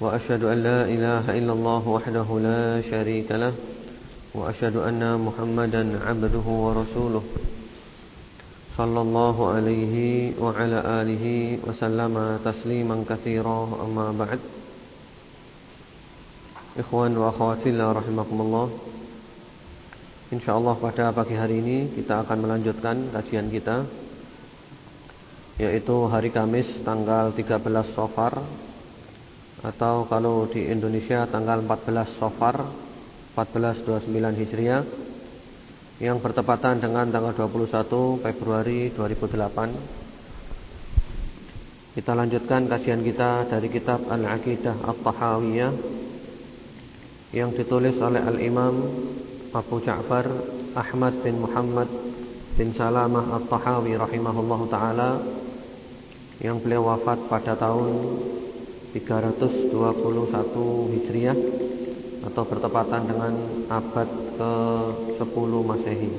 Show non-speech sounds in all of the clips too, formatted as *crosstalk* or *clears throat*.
وأشهد أن لا إله إلا الله وحده لا شريك له وأشهد أن محمدا عبده ورسوله صلى الله عليه وعلى آله وسلم تسليما كثيرا أما بعد إخوان وقوات الله رحمكم الله إن شاء الله pada pagi hari ini kita akan melanjutkan kajian kita Yaitu hari Kamis tanggal 13 Safar atau kalau di Indonesia tanggal 14 Safar 1429 Hijriah yang bertepatan dengan tanggal 21 Februari 2008 kita lanjutkan kajian kita dari kitab Al-Aqidah At-Tahawiyah yang ditulis oleh Al-Imam Abu Ja'far Ahmad bin Muhammad bin Salamah At-Tahawi rahimahullahu taala yang beliau wafat pada tahun 321 Hijriah atau bertepatan dengan abad ke-10 Masehi.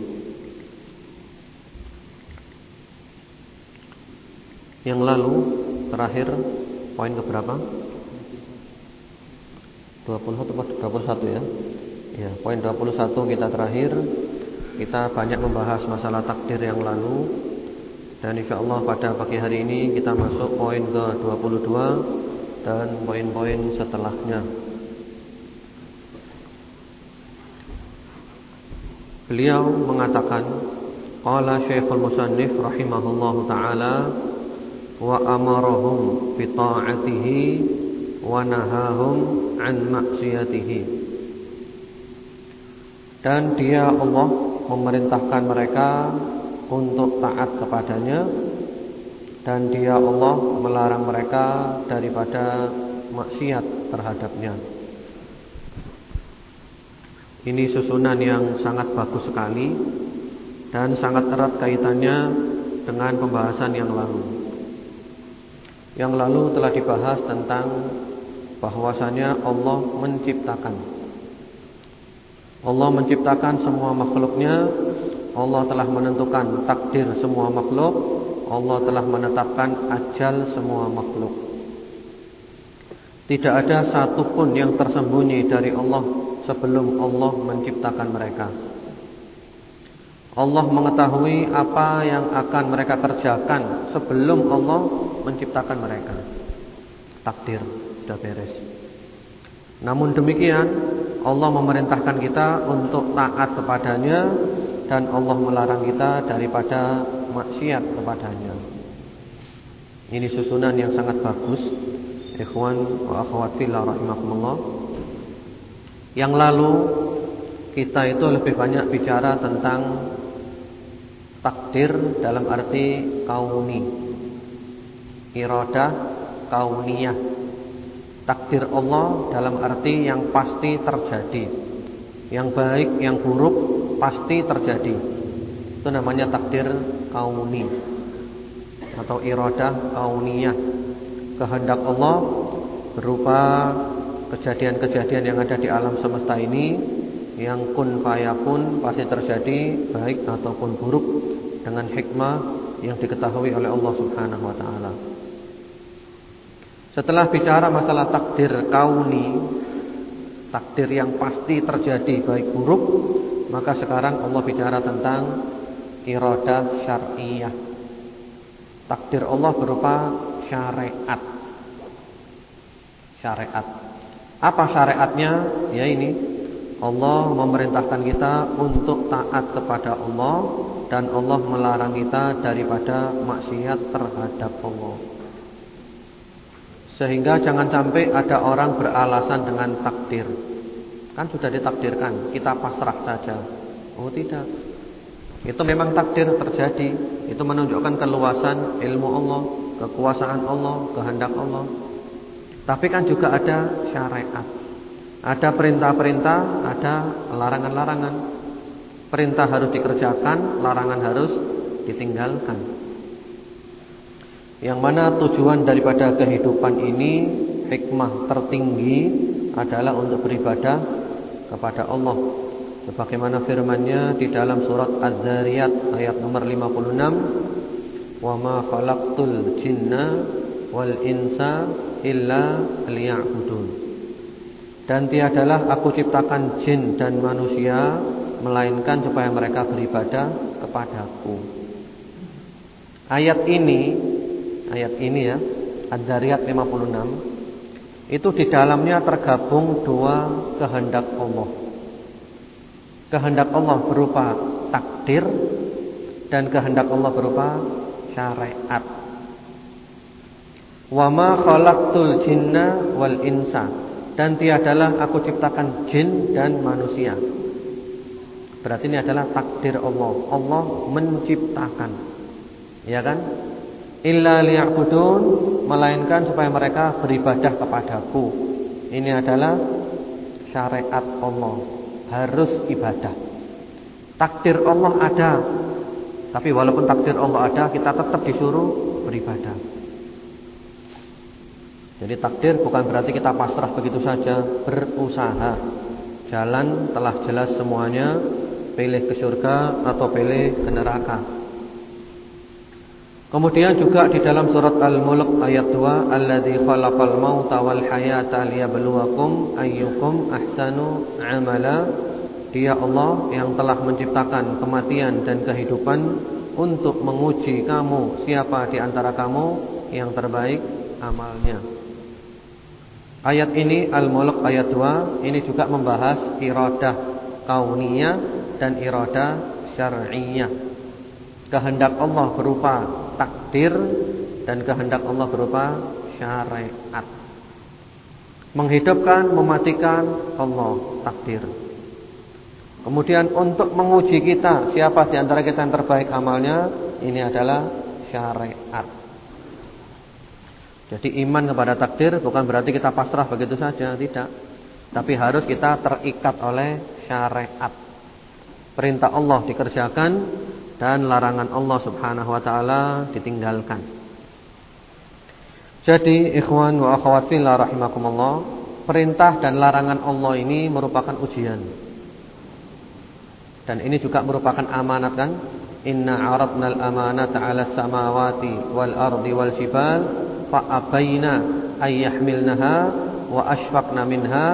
Yang lalu terakhir poin ke berapa? 21 21 ya. Ya, poin 21 kita terakhir kita banyak membahas masalah takdir yang lalu dan insya Allah pada pagi hari ini kita masuk poin ke 22 dan poin-poin setelahnya. Beliau mengatakan qala Syekhul Musannif rahimahullahu taala wa amarahum bi ta'atihi wa nahahum an maksiyatihi. Dan dia Allah memerintahkan mereka untuk taat kepadanya dan dia Allah melarang mereka daripada maksiat terhadapnya. Ini susunan yang sangat bagus sekali dan sangat erat kaitannya dengan pembahasan yang lalu. Yang lalu telah dibahas tentang bahwasanya Allah menciptakan. Allah menciptakan semua makhluknya. Allah telah menentukan takdir semua makhluk Allah telah menetapkan ajal semua makhluk. Tidak ada satupun yang tersembunyi dari Allah sebelum Allah menciptakan mereka. Allah mengetahui apa yang akan mereka kerjakan sebelum Allah menciptakan mereka. Takdir sudah beres. Namun demikian, Allah memerintahkan kita untuk taat kepadanya dan Allah melarang kita daripada maksiat kepadanya. Ini susunan yang sangat bagus. Ikhwan wa akhwat fillah rahimakumullah. Yang lalu kita itu lebih banyak bicara tentang takdir dalam arti kauni. Iradah kauniyah. Takdir Allah dalam arti yang pasti terjadi. Yang baik, yang buruk pasti terjadi. Itu namanya takdir kauni atau iradah kauniyah. Kehendak Allah berupa kejadian-kejadian yang ada di alam semesta ini yang kun fayakun pasti terjadi baik ataupun buruk dengan hikmah yang diketahui oleh Allah Subhanahu wa taala. Setelah bicara masalah takdir kauni, takdir yang pasti terjadi baik buruk, maka sekarang Allah bicara tentang iradah syariah. Takdir Allah berupa syariat. Syariat. Apa syariatnya? Ya ini. Allah memerintahkan kita untuk taat kepada Allah dan Allah melarang kita daripada maksiat terhadap Allah. Sehingga jangan sampai ada orang beralasan dengan takdir. Kan sudah ditakdirkan, kita pasrah saja. Oh tidak. Itu memang takdir terjadi. Itu menunjukkan keluasan ilmu Allah, kekuasaan Allah, kehendak Allah. Tapi kan juga ada syariat. Ada perintah-perintah, ada larangan-larangan. Perintah harus dikerjakan, larangan harus ditinggalkan. Yang mana tujuan daripada kehidupan ini hikmah tertinggi adalah untuk beribadah kepada Allah. Sebagaimana firman-Nya di dalam surat Az-Zariyat ayat nomor 56, "Wa ma khalaqtul jinna wal insa illa liya'budun." Dan tiadalah aku ciptakan jin dan manusia melainkan supaya mereka beribadah kepadaku. Ayat ini, ayat ini ya, Ad-Dariyat 56, itu di dalamnya tergabung dua kehendak Allah. Kehendak Allah berupa takdir dan kehendak Allah berupa syariat. Wa ma khalaqtul jinna wal insa dan tiadalah aku ciptakan jin dan manusia Berarti ini adalah takdir Allah. Allah menciptakan. Ya kan? Illa liya'budun melainkan supaya mereka beribadah kepadaku. Ini adalah syariat Allah. Harus ibadah. Takdir Allah ada. Tapi walaupun takdir Allah ada, kita tetap disuruh beribadah. Jadi takdir bukan berarti kita pasrah begitu saja, berusaha. Jalan telah jelas semuanya pilih ke surga atau pilih ke neraka. Kemudian juga di dalam surat Al-Mulk ayat 2, "Alladzi khalaqal mauta wal hayata liyabluwakum ayyukum ahsanu amala." Dia Allah yang telah menciptakan kematian dan kehidupan untuk menguji kamu siapa di antara kamu yang terbaik amalnya. Ayat ini Al-Mulk ayat 2 ini juga membahas iradah kauniyah dan irada syar'iyah. Kehendak Allah berupa takdir dan kehendak Allah berupa syariat. Menghidupkan, mematikan Allah takdir. Kemudian untuk menguji kita siapa di antara kita yang terbaik amalnya, ini adalah syariat. Jadi iman kepada takdir bukan berarti kita pasrah begitu saja, tidak. Tapi harus kita terikat oleh syariat. Perintah Allah dikerjakan dan larangan Allah Subhanahu wa taala ditinggalkan. Jadi ikhwan wa akhwat fillah rahimakumullah, perintah dan larangan Allah ini merupakan ujian. Dan ini juga merupakan amanat kan? Inna 'aradna al-amanata 'ala samawati wal ardi wal jibal fa abaina ay yahmilnaha wa ashfaqna minha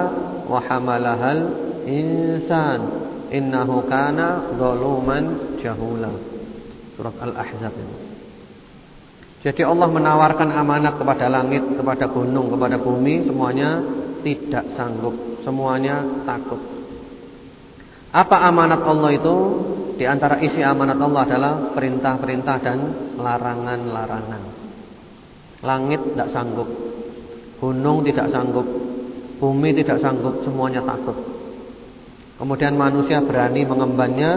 wa hamalahal insan innahu kana zaluman jahula. Surat Al-Ahzab ini. Jadi Allah menawarkan amanat kepada langit, kepada gunung, kepada bumi, semuanya tidak sanggup, semuanya takut. Apa amanat Allah itu? Di antara isi amanat Allah adalah perintah-perintah dan larangan-larangan. Langit tidak sanggup, gunung tidak sanggup, bumi tidak sanggup, semuanya takut. Kemudian manusia berani mengembannya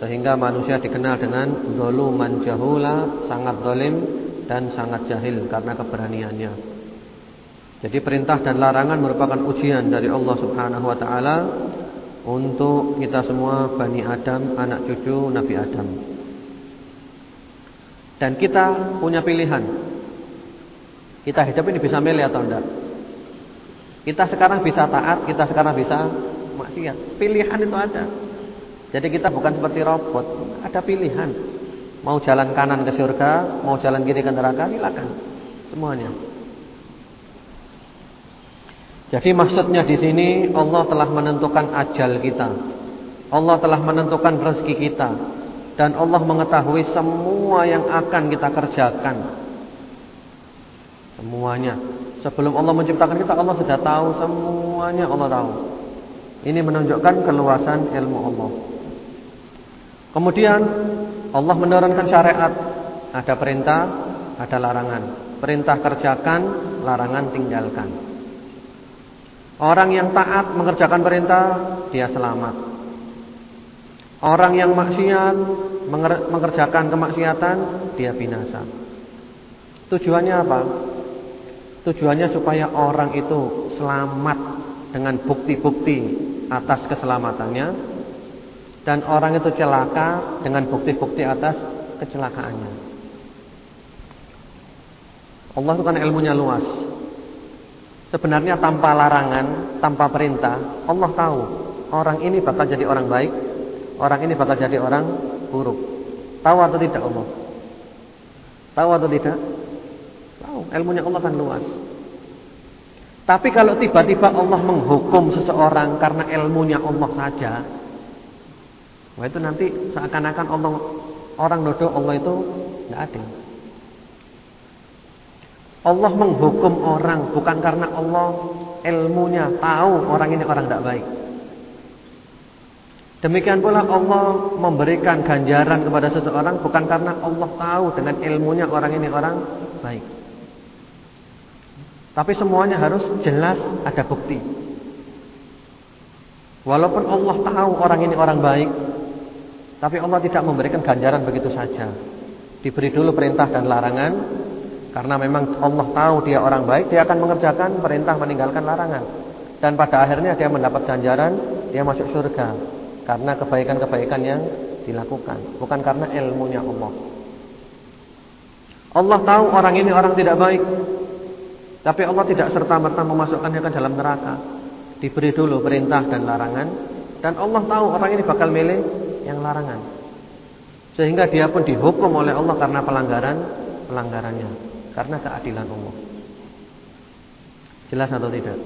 sehingga manusia dikenal dengan zuluman jahula, sangat zalim dan sangat jahil karena keberaniannya. Jadi perintah dan larangan merupakan ujian dari Allah Subhanahu wa taala untuk kita semua Bani Adam, anak cucu Nabi Adam. Dan kita punya pilihan. Kita hidup ini bisa milih atau enggak? Kita sekarang bisa taat, kita sekarang bisa maksiat. Pilihan itu ada. Jadi kita bukan seperti robot, ada pilihan. Mau jalan kanan ke surga, mau jalan kiri ke neraka, silakan. Semuanya. Jadi maksudnya di sini Allah telah menentukan ajal kita. Allah telah menentukan rezeki kita dan Allah mengetahui semua yang akan kita kerjakan. Semuanya. Sebelum Allah menciptakan kita Allah sudah tahu semuanya Allah tahu. Ini menunjukkan keluasan ilmu Allah. Kemudian Allah menurunkan syariat. Ada perintah, ada larangan. Perintah kerjakan, larangan tinggalkan. Orang yang taat mengerjakan perintah, dia selamat. Orang yang maksiat mengerjakan kemaksiatan, dia binasa. Tujuannya apa? Tujuannya supaya orang itu selamat dengan bukti-bukti atas keselamatannya dan orang itu celaka dengan bukti-bukti atas kecelakaannya. Allah itu kan ilmunya luas. Sebenarnya tanpa larangan, tanpa perintah, Allah tahu orang ini bakal jadi orang baik, orang ini bakal jadi orang buruk. Tahu atau tidak Allah? Tahu atau tidak? Tahu, ilmunya Allah kan luas. Tapi kalau tiba-tiba Allah menghukum seseorang karena ilmunya Allah saja, wah itu nanti seakan-akan Allah orang nodo Allah itu tidak adil. Allah menghukum orang bukan karena Allah ilmunya tahu orang ini orang tidak baik. Demikian pula Allah memberikan ganjaran kepada seseorang bukan karena Allah tahu dengan ilmunya orang ini orang baik. Tapi semuanya harus jelas ada bukti. Walaupun Allah tahu orang ini orang baik, tapi Allah tidak memberikan ganjaran begitu saja. Diberi dulu perintah dan larangan, karena memang Allah tahu dia orang baik, dia akan mengerjakan perintah meninggalkan larangan. Dan pada akhirnya dia mendapat ganjaran, dia masuk surga karena kebaikan-kebaikan yang dilakukan, bukan karena ilmunya Allah. Allah tahu orang ini orang tidak baik, tapi Allah tidak serta-merta memasukkannya ke dalam neraka. Diberi dulu perintah dan larangan, dan Allah tahu orang ini bakal milih yang larangan. Sehingga dia pun dihukum oleh Allah karena pelanggaran pelanggarannya karena keadilan Allah. Jelas atau tidak?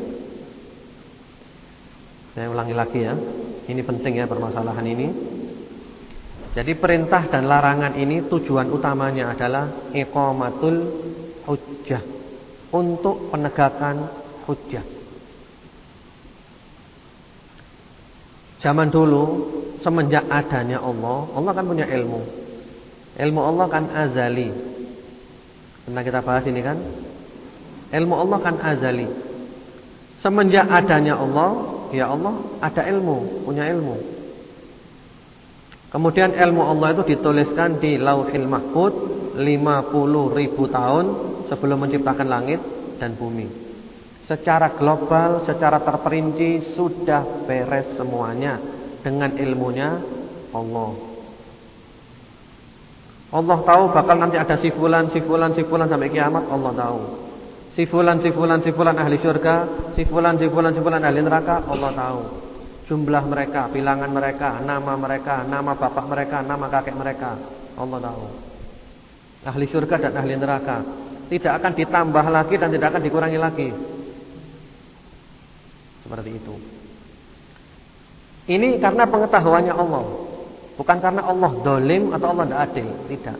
Saya ulangi lagi ya. Ini penting ya permasalahan ini. Jadi perintah dan larangan ini tujuan utamanya adalah iqamatul hujjah. Untuk penegakan hujjah. Zaman dulu semenjak adanya Allah, Allah kan punya ilmu. Ilmu Allah kan azali, Pernah kita bahas ini kan? Ilmu Allah kan azali. Semenjak adanya Allah, ya Allah ada ilmu, punya ilmu. Kemudian ilmu Allah itu dituliskan di Lauhil Mahfud 50 ribu tahun sebelum menciptakan langit dan bumi. Secara global, secara terperinci sudah beres semuanya dengan ilmunya Allah. Allah tahu bakal nanti ada si fulan, si fulan, si fulan sampai kiamat Allah tahu. Si fulan, si fulan, si fulan ahli surga, si fulan, si fulan, si fulan ahli neraka Allah tahu. Jumlah mereka, bilangan mereka, nama mereka, nama bapak mereka, nama kakek mereka Allah tahu. Ahli surga dan ahli neraka tidak akan ditambah lagi dan tidak akan dikurangi lagi. Seperti itu. Ini karena pengetahuannya Allah. Bukan karena Allah dolim atau Allah tidak adil. Tidak.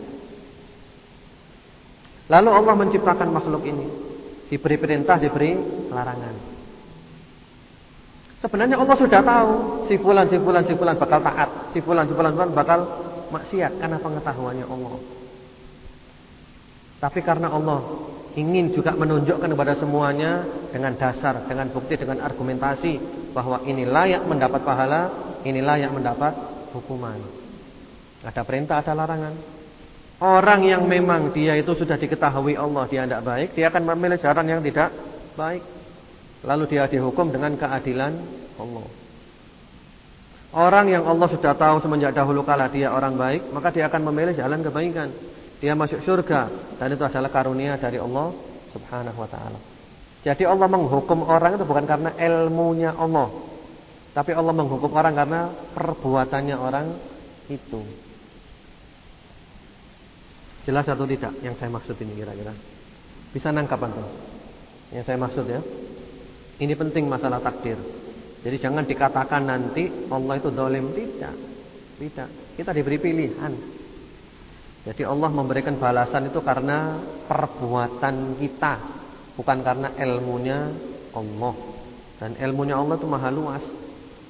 Lalu Allah menciptakan makhluk ini. Diberi perintah, diberi larangan. Sebenarnya Allah sudah tahu. Si fulan, si fulan, si fulan bakal taat. Si fulan, si fulan, si fulan bakal maksiat. Karena pengetahuannya Allah. Tapi karena Allah ingin juga menunjukkan kepada semuanya dengan dasar, dengan bukti, dengan argumentasi bahwa ini layak mendapat pahala, ini layak mendapat hukuman. Ada perintah, ada larangan. Orang yang memang dia itu sudah diketahui Allah dia tidak baik, dia akan memilih jalan yang tidak baik. Lalu dia dihukum dengan keadilan Allah. Orang yang Allah sudah tahu semenjak dahulu kala dia orang baik, maka dia akan memilih jalan kebaikan. Dia masuk surga dan itu adalah karunia dari Allah Subhanahu wa taala. Jadi Allah menghukum orang itu bukan karena ilmunya Allah, tapi Allah menghukum orang karena perbuatannya orang itu. Jelas atau tidak yang saya maksud ini kira-kira? Bisa nangkap antum? Yang saya maksud ya. Ini penting masalah takdir. Jadi jangan dikatakan nanti Allah itu dolim tidak. Tidak. Kita diberi pilihan. Jadi Allah memberikan balasan itu karena perbuatan kita, bukan karena ilmunya Allah. Dan ilmunya Allah itu maha luas.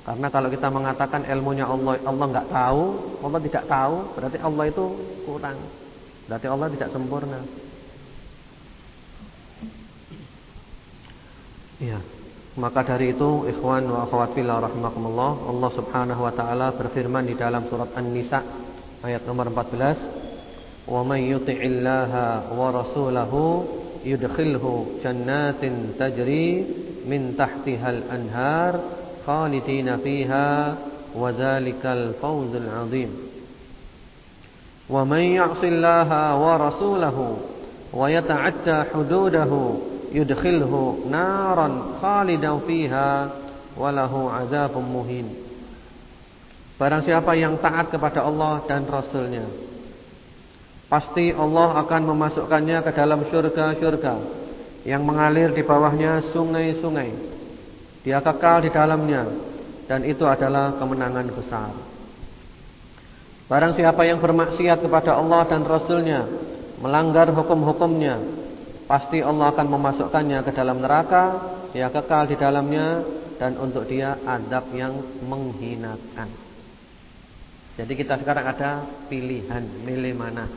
Karena kalau kita mengatakan ilmunya Allah Allah nggak tahu, Allah tidak tahu, berarti Allah itu kurang. Berarti Allah tidak sempurna. Iya. Maka dari itu ikhwan wa akhwat fillah rahimakumullah, Allah Subhanahu wa taala berfirman di dalam surat An-Nisa ayat nomor 14, "Wa may yuti'illaha wa rasulahu yudkhilhu jannatin tajri min tahtihal anhar khalidina fiha wa dzalikal fawzul 'adzim. Wa man ya'sillaha wa rasulahu wa yata'adda hududahu yudkhilhu naran khalidan fiha wa lahu 'adzabun muhin. Barang siapa yang taat kepada Allah dan Rasulnya Pasti Allah akan memasukkannya ke dalam surga-surga Yang mengalir di bawahnya sungai-sungai. Dia kekal di dalamnya Dan itu adalah kemenangan besar. Barang siapa yang bermaksiat kepada Allah dan Rasulnya Melanggar hukum-hukumnya Pasti Allah akan memasukkannya ke dalam neraka. Dia kekal di dalamnya Dan untuk dia adab yang menghinakan. Jadi kita sekarang ada pilihan milih mana.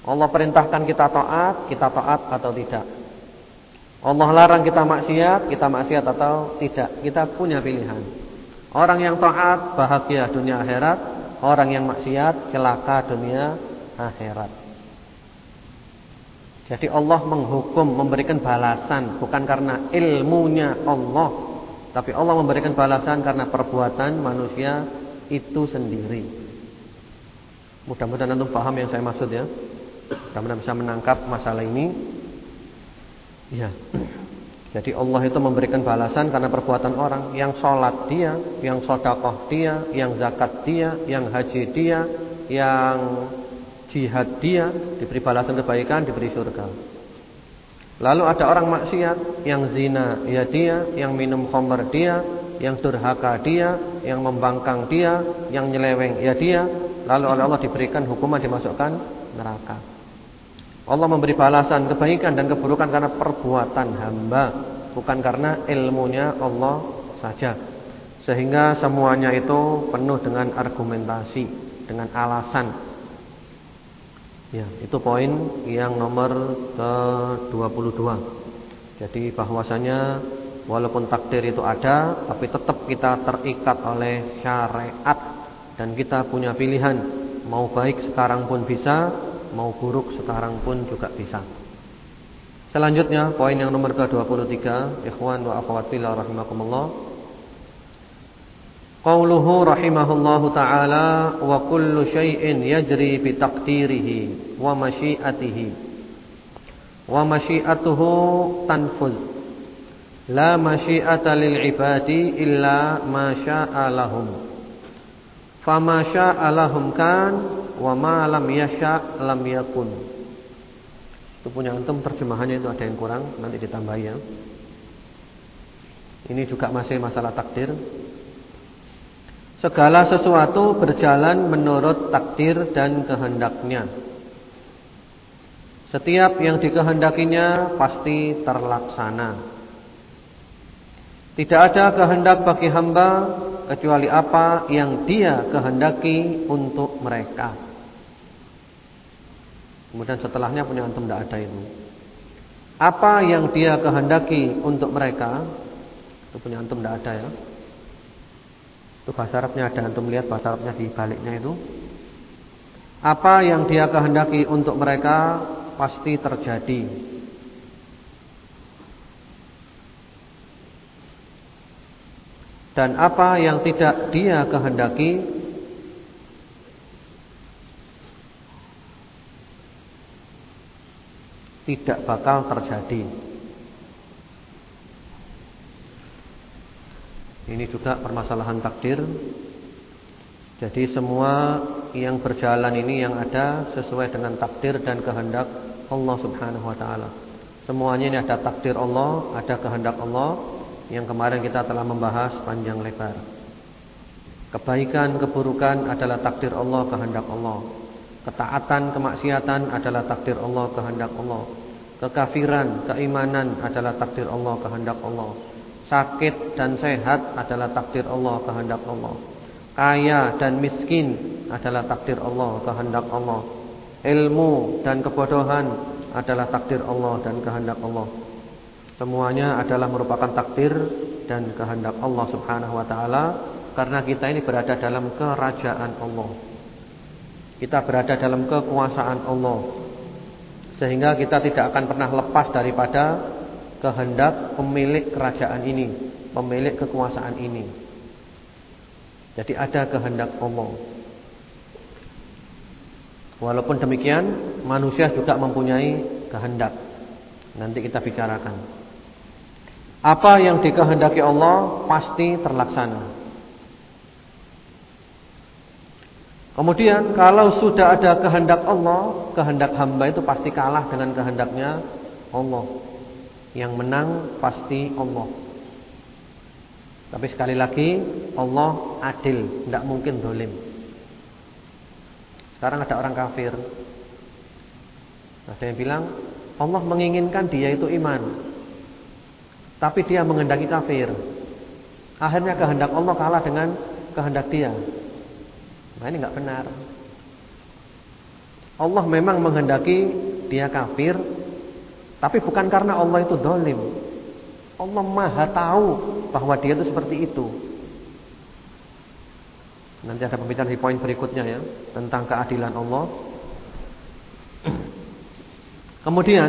Allah perintahkan kita taat, kita taat atau tidak. Allah larang kita maksiat, kita maksiat atau tidak. Kita punya pilihan. Orang yang taat bahagia dunia akhirat, orang yang maksiat celaka dunia akhirat. Jadi Allah menghukum, memberikan balasan bukan karena ilmunya Allah, tapi Allah memberikan balasan karena perbuatan manusia itu sendiri. Mudah-mudahan antum paham yang saya maksud ya. Mudah-mudahan bisa menangkap masalah ini. Ya. Jadi Allah itu memberikan balasan karena perbuatan orang yang sholat dia, yang sodakoh dia, yang zakat dia, yang haji dia, yang jihad dia, diberi balasan kebaikan, diberi surga. Lalu ada orang maksiat yang zina ya dia, yang minum khamr dia, yang durhaka dia, yang membangkang dia, yang nyeleweng ya dia, Lalu oleh Allah diberikan hukuman dimasukkan neraka. Allah memberi balasan kebaikan dan keburukan karena perbuatan hamba, bukan karena ilmunya Allah saja. Sehingga semuanya itu penuh dengan argumentasi, dengan alasan. Ya, itu poin yang nomor ke-22. Jadi bahwasanya walaupun takdir itu ada, tapi tetap kita terikat oleh syariat dan kita punya pilihan Mau baik sekarang pun bisa Mau buruk sekarang pun juga bisa. Selanjutnya Poin yang nomor ke-23 Ikhwan wa akhwat fillah rahimakumullah. Qauluhu rahimahullahu ta'ala Wa kullu syai'in yajri bitaqdirihi Wa masyiatihi. Wa masyiatuhu tanfuz La masyiata lil ibadi illa ma sya'a lahum. Fama sya'alahum kan wa ma lam yasha' lam yakun. Itu punya antum terjemahannya itu ada yang kurang, nanti ditambah ya. Ini juga masih masalah takdir. Segala sesuatu berjalan menurut takdir dan kehendaknya. Setiap yang dikehendakinya pasti terlaksana. Tidak ada kehendak bagi hamba kecuali apa yang dia kehendaki untuk mereka. Kemudian setelahnya punya antum tidak ada itu. Apa yang dia kehendaki untuk mereka itu punya antum tidak ada ya. Itu bahasa Arabnya ada antum lihat bahasa Arabnya di baliknya itu. Apa yang dia kehendaki untuk mereka pasti terjadi. dan apa yang tidak dia kehendaki tidak bakal terjadi. Ini juga permasalahan takdir. Jadi semua yang berjalan ini yang ada sesuai dengan takdir dan kehendak Allah Subhanahu wa taala. Semuanya ini ada takdir Allah, ada kehendak Allah yang kemarin kita telah membahas panjang lebar. Kebaikan, keburukan adalah takdir Allah, kehendak Allah. Ketaatan, kemaksiatan adalah takdir Allah, kehendak Allah. Kekafiran, keimanan adalah takdir Allah, kehendak Allah. Sakit dan sehat adalah takdir Allah, kehendak Allah. Kaya dan miskin adalah takdir Allah, kehendak Allah. Ilmu dan kebodohan adalah takdir Allah dan kehendak Allah. Semuanya adalah merupakan takdir dan kehendak Allah Subhanahu wa taala karena kita ini berada dalam kerajaan Allah. Kita berada dalam kekuasaan Allah. Sehingga kita tidak akan pernah lepas daripada kehendak pemilik kerajaan ini, pemilik kekuasaan ini. Jadi ada kehendak Allah. Walaupun demikian, manusia juga mempunyai kehendak. Nanti kita bicarakan. Apa yang dikehendaki Allah pasti terlaksana. Kemudian kalau sudah ada kehendak Allah, kehendak hamba itu pasti kalah dengan kehendaknya Allah. Yang menang pasti Allah. Tapi sekali lagi Allah adil, tidak mungkin dolim. Sekarang ada orang kafir. Ada yang bilang Allah menginginkan dia itu iman. Tapi dia menghendaki kafir. Akhirnya kehendak Allah kalah dengan kehendak dia. Nah ini nggak benar. Allah memang menghendaki dia kafir, tapi bukan karena Allah itu dolim. Allah maha tahu bahwa dia itu seperti itu. Nanti ada pembicaraan di poin berikutnya ya tentang keadilan Allah. *clears throat* Kemudian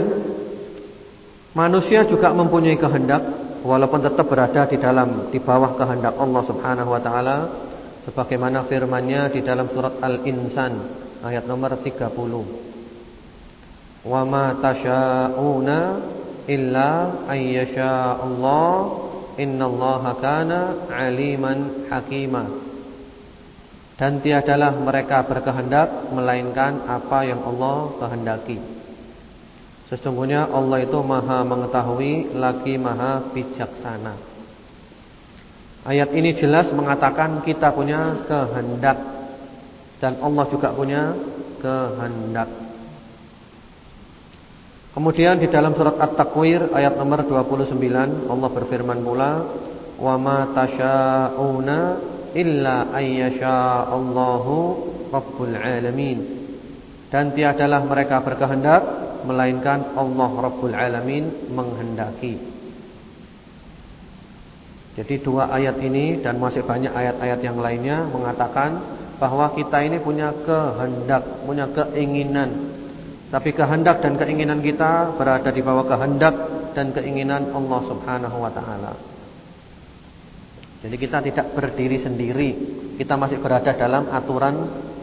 manusia juga mempunyai kehendak walaupun tetap berada di dalam di bawah kehendak Allah Subhanahu wa taala sebagaimana firman-Nya di dalam surat Al-Insan ayat nomor 30. Wa ma tasyauna illa ayyasha Allah innallaha kana aliman hakima. Dan tiadalah mereka berkehendak melainkan apa yang Allah kehendaki. Sesungguhnya Allah itu Maha mengetahui lagi Maha bijaksana. Ayat ini jelas mengatakan kita punya kehendak dan Allah juga punya kehendak. Kemudian di dalam surat At-Takwir ayat nomor 29 Allah berfirman pula wa ma tasyauna illa ayyasha Allahu rabbul alamin. Dan tiadalah mereka berkehendak melainkan Allah rabbul alamin menghendaki. Jadi dua ayat ini dan masih banyak ayat-ayat yang lainnya mengatakan bahwa kita ini punya kehendak, punya keinginan. Tapi kehendak dan keinginan kita berada di bawah kehendak dan keinginan Allah Subhanahu wa taala. Jadi kita tidak berdiri sendiri, kita masih berada dalam aturan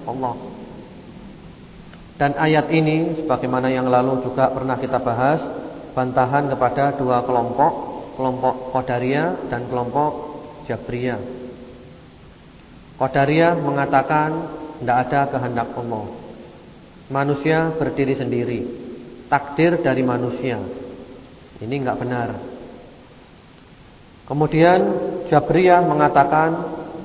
Allah. Dan ayat ini sebagaimana yang lalu juga pernah kita bahas, bantahan kepada dua kelompok kelompok Qadariyah dan kelompok Jabriyah. Qadariyah mengatakan tidak ada kehendak Allah. Manusia berdiri sendiri. Takdir dari manusia. Ini enggak benar. Kemudian Jabriyah mengatakan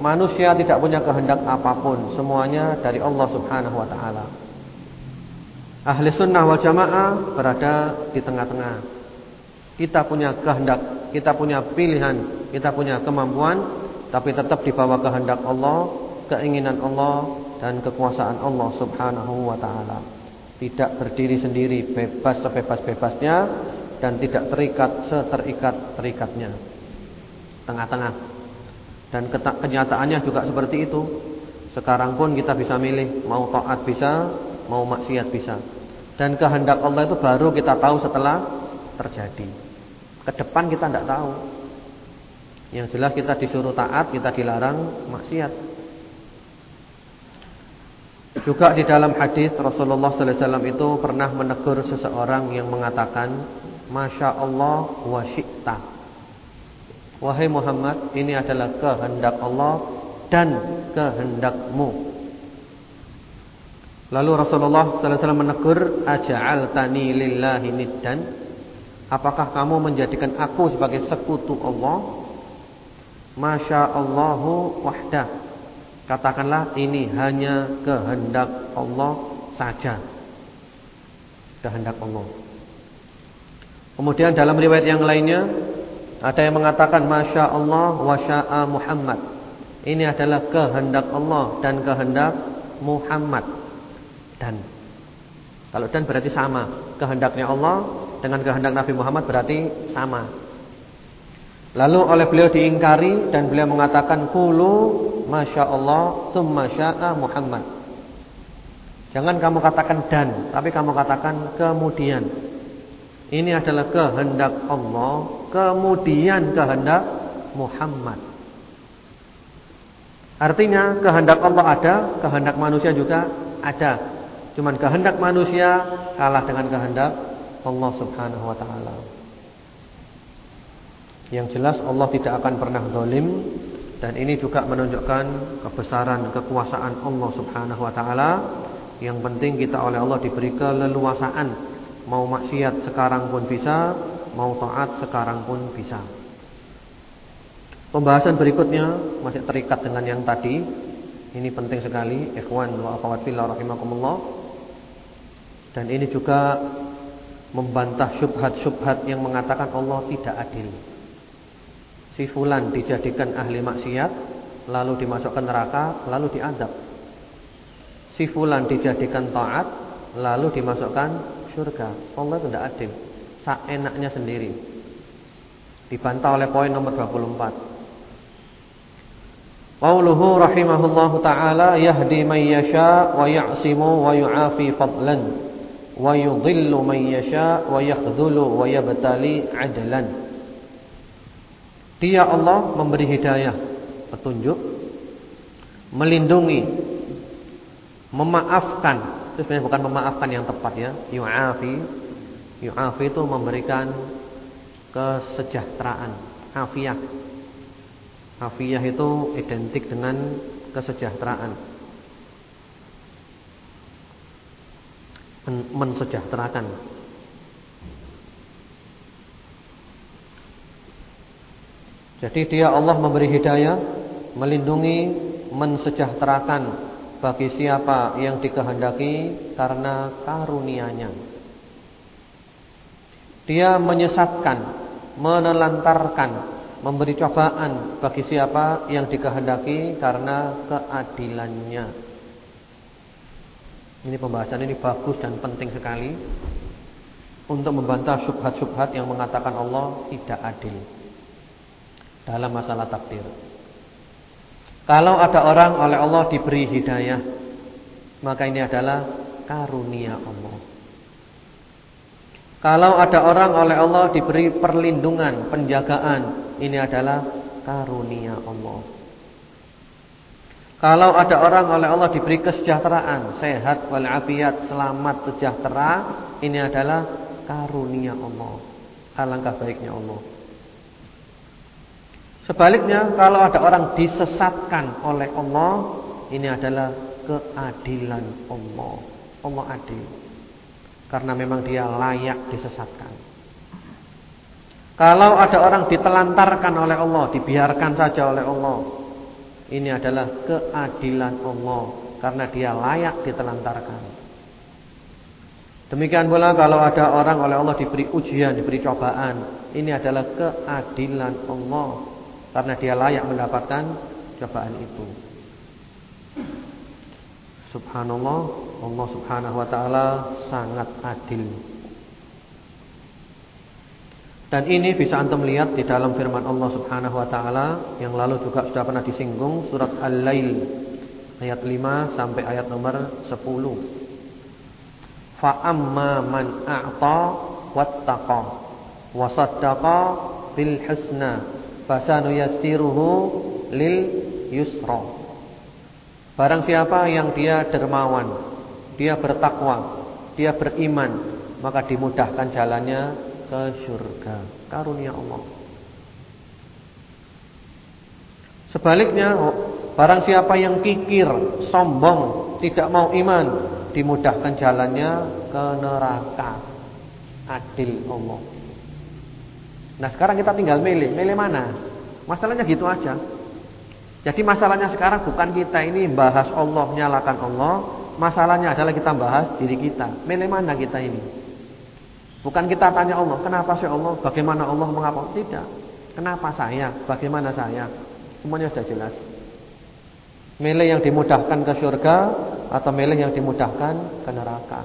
manusia tidak punya kehendak apa pun, semuanya dari Allah Subhanahu wa taala. Ahli sunnah wal jamaah berada di tengah-tengah. Kita punya kehendak kita punya pilihan, kita punya kemampuan, tapi tetap di bawah kehendak Allah, keinginan Allah dan kekuasaan Allah Subhanahu wa taala. Tidak berdiri sendiri bebas sebebas-bebasnya dan tidak terikat seterikat-terikatnya. Tengah-tengah. Dan kenyataannya juga seperti itu. Sekarang pun kita bisa milih mau taat bisa, mau maksiat bisa. Dan kehendak Allah itu baru kita tahu setelah terjadi. Ke depan kita tidak tahu. Yang jelas kita disuruh taat, kita dilarang maksiat. Juga di dalam hadis Rasulullah sallallahu alaihi wasallam itu pernah menegur seseorang yang mengatakan, "Masya Allah wa syi'ta." Wahai Muhammad, ini adalah kehendak Allah dan kehendakmu. Lalu Rasulullah sallallahu alaihi wasallam menegur, "Aja'altani lillahi niddan?" Apakah kamu menjadikan aku sebagai sekutu Allah? Masya Allahu wahdah. Katakanlah ini hanya kehendak Allah saja. Kehendak Allah. Kemudian dalam riwayat yang lainnya ada yang mengatakan Masya Allah wa sya'a Muhammad. Ini adalah kehendak Allah dan kehendak Muhammad. Dan kalau dan berarti sama. Kehendaknya Allah dengan kehendak Nabi Muhammad berarti sama. Lalu oleh beliau diingkari dan beliau mengatakan kulu masya Allah tumma sya'a Muhammad. Jangan kamu katakan dan, tapi kamu katakan kemudian. Ini adalah kehendak Allah, kemudian kehendak Muhammad. Artinya kehendak Allah ada, kehendak manusia juga ada. Cuman kehendak manusia kalah dengan kehendak Allah Subhanahu wa taala. Yang jelas Allah tidak akan pernah zalim dan ini juga menunjukkan kebesaran kekuasaan Allah Subhanahu wa taala. Yang penting kita oleh Allah diberi keleluasaan. Mau maksiat sekarang pun bisa, mau taat sekarang pun bisa. Pembahasan berikutnya masih terikat dengan yang tadi. Ini penting sekali, ikhwan wa akhwat fillah. Dan ini juga membantah syubhat-syubhat yang mengatakan Allah tidak adil. Si fulan dijadikan ahli maksiat, lalu dimasukkan neraka, lalu diadab. Si fulan dijadikan taat, lalu dimasukkan surga. Allah tidak adil. Seenaknya sendiri. Dibantah oleh poin nomor 24. Qauluhu rahimahullahu taala yahdi man yasha wa ya'simu wa yu'afi fadlan wa yudhillu man yasha wa yakhdhulu wa yabtali adlan. Dia Allah memberi hidayah, petunjuk, melindungi, memaafkan. Itu sebenarnya bukan memaafkan yang tepat ya. Yu'afi. Yu'afi itu memberikan kesejahteraan, afiah Afiyah itu identik dengan kesejahteraan. Mensejahterakan. Jadi dia Allah memberi hidayah, melindungi, mensejahterakan bagi siapa yang dikehendaki karena karunia-Nya. Dia menyesatkan, menelantarkan memberi cobaan bagi siapa yang dikehendaki karena keadilannya. Ini pembahasan ini bagus dan penting sekali untuk membantah syubhat-syubhat yang mengatakan Allah tidak adil dalam masalah takdir. Kalau ada orang oleh Allah diberi hidayah, maka ini adalah karunia Allah. Kalau ada orang oleh Allah diberi perlindungan, penjagaan, ini adalah karunia Allah. Kalau ada orang oleh Allah diberi kesejahteraan, sehat walafiat, selamat, sejahtera, ini adalah karunia Allah. Alangkah baiknya Allah. Sebaliknya, kalau ada orang disesatkan oleh Allah, ini adalah keadilan Allah. Allah adil karena memang dia layak disesatkan. Kalau ada orang ditelantarkan oleh Allah, dibiarkan saja oleh Allah, ini adalah keadilan Allah karena dia layak ditelantarkan. Demikian pula kalau ada orang oleh Allah diberi ujian, diberi cobaan, ini adalah keadilan Allah karena dia layak mendapatkan cobaan itu. Subhanallah, Allah Subhanahu wa taala sangat adil. Dan ini bisa antum lihat di dalam firman Allah Subhanahu wa taala yang lalu juga sudah pernah disinggung surat Al-Lail ayat 5 sampai ayat nomor 10. Fa amma man a'ta wattaqa wa saddaqa bil husna fasanuyassiruhu lil yusra. Barang siapa yang dia dermawan, dia bertakwa, dia beriman, maka dimudahkan jalannya ke surga. Karunia Allah. Sebaliknya, barang siapa yang kikir, sombong, tidak mau iman, dimudahkan jalannya ke neraka. Adil Allah. Nah, sekarang kita tinggal milih, milih mana? Masalahnya gitu aja. Jadi masalahnya sekarang bukan kita ini bahas Allah, menyalakan Allah. Masalahnya adalah kita bahas diri kita. Milih mana kita ini? Bukan kita tanya Allah, kenapa sih Allah? Bagaimana Allah mengapa? Tidak. Kenapa saya? Bagaimana saya? Semuanya sudah jelas. Milih yang dimudahkan ke surga atau milih yang dimudahkan ke neraka.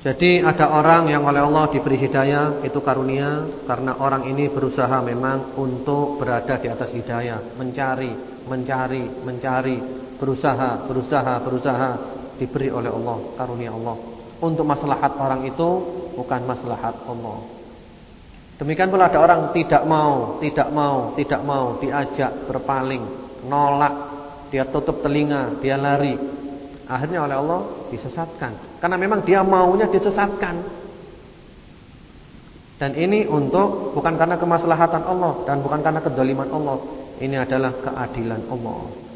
Jadi ada orang yang oleh Allah diberi hidayah itu karunia karena orang ini berusaha memang untuk berada di atas hidayah, mencari, mencari, mencari, berusaha, berusaha, berusaha diberi oleh Allah karunia Allah. Untuk maslahat orang itu bukan maslahat Allah. Demikian pula ada orang tidak mau, tidak mau, tidak mau diajak berpaling, nolak, dia tutup telinga, dia lari. Akhirnya oleh Allah disesatkan. Karena memang dia maunya disesatkan. Dan ini untuk bukan karena kemaslahatan Allah dan bukan karena kedoliman Allah. Ini adalah keadilan Allah.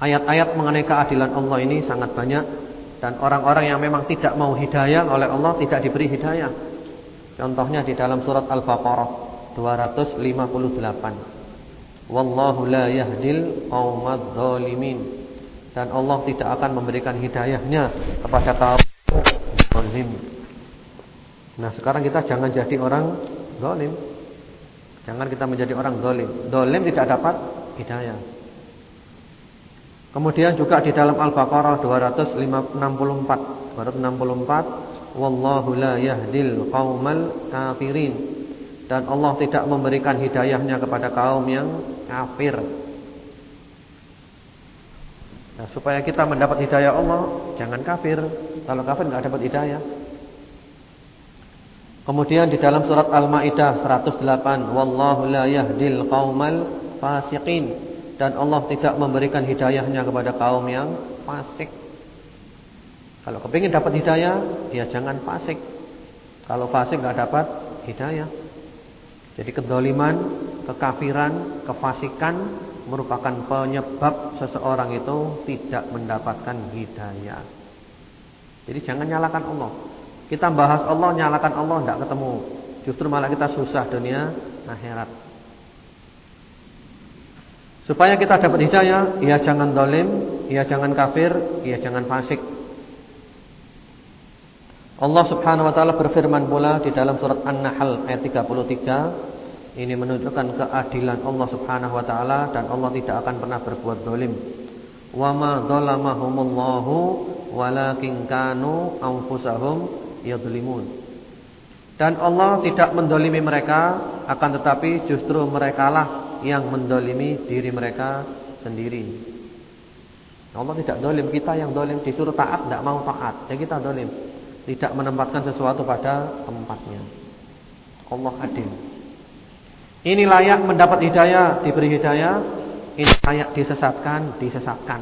Ayat-ayat mengenai keadilan Allah ini sangat banyak dan orang-orang yang memang tidak mau hidayah oleh Allah tidak diberi hidayah. Contohnya di dalam surat Al-Baqarah 258. Wallahu la yahdil qaumadz zalimin dan Allah tidak akan memberikan hidayahnya kepada kaum zalim. Nah, sekarang kita jangan jadi orang zalim. Jangan kita menjadi orang zalim. Zalim tidak dapat hidayah. Kemudian juga di dalam Al-Baqarah 264, 264, wallahu la yahdil qaumal kafirin. Dan Allah tidak memberikan hidayahnya kepada kaum yang kafir. Nah, supaya kita mendapat hidayah Allah, jangan kafir. Kalau kafir nggak dapat hidayah. Kemudian di dalam surat Al-Maidah 108, wallahu la yahdil qaumal fasiqin dan Allah tidak memberikan hidayahnya kepada kaum yang fasik. Kalau kepingin dapat hidayah, dia jangan fasik. Kalau fasik nggak dapat hidayah. Jadi kedoliman, kekafiran, kefasikan merupakan penyebab seseorang itu tidak mendapatkan hidayah. Jadi jangan nyalakan Allah. Kita bahas Allah, nyalakan Allah tidak ketemu. Justru malah kita susah dunia akhirat. Supaya kita dapat hidayah, ya jangan dolim, ya jangan kafir, ya jangan fasik. Allah Subhanahu wa taala berfirman pula di dalam surat An-Nahl ayat 33 ini menunjukkan keadilan Allah Subhanahu wa taala dan Allah tidak akan pernah berbuat zalim. Wa ma dzalamahumullahu walakin kanu anfusahum yadzlimun. Dan Allah tidak mendolimi mereka akan tetapi justru merekalah yang mendolimi diri mereka sendiri. Allah tidak dolim kita yang dolim disuruh taat tidak mau taat ya kita dolim tidak menempatkan sesuatu pada tempatnya. Allah adil. Ini layak mendapat hidayah, diberi hidayah. Ini layak disesatkan, disesatkan.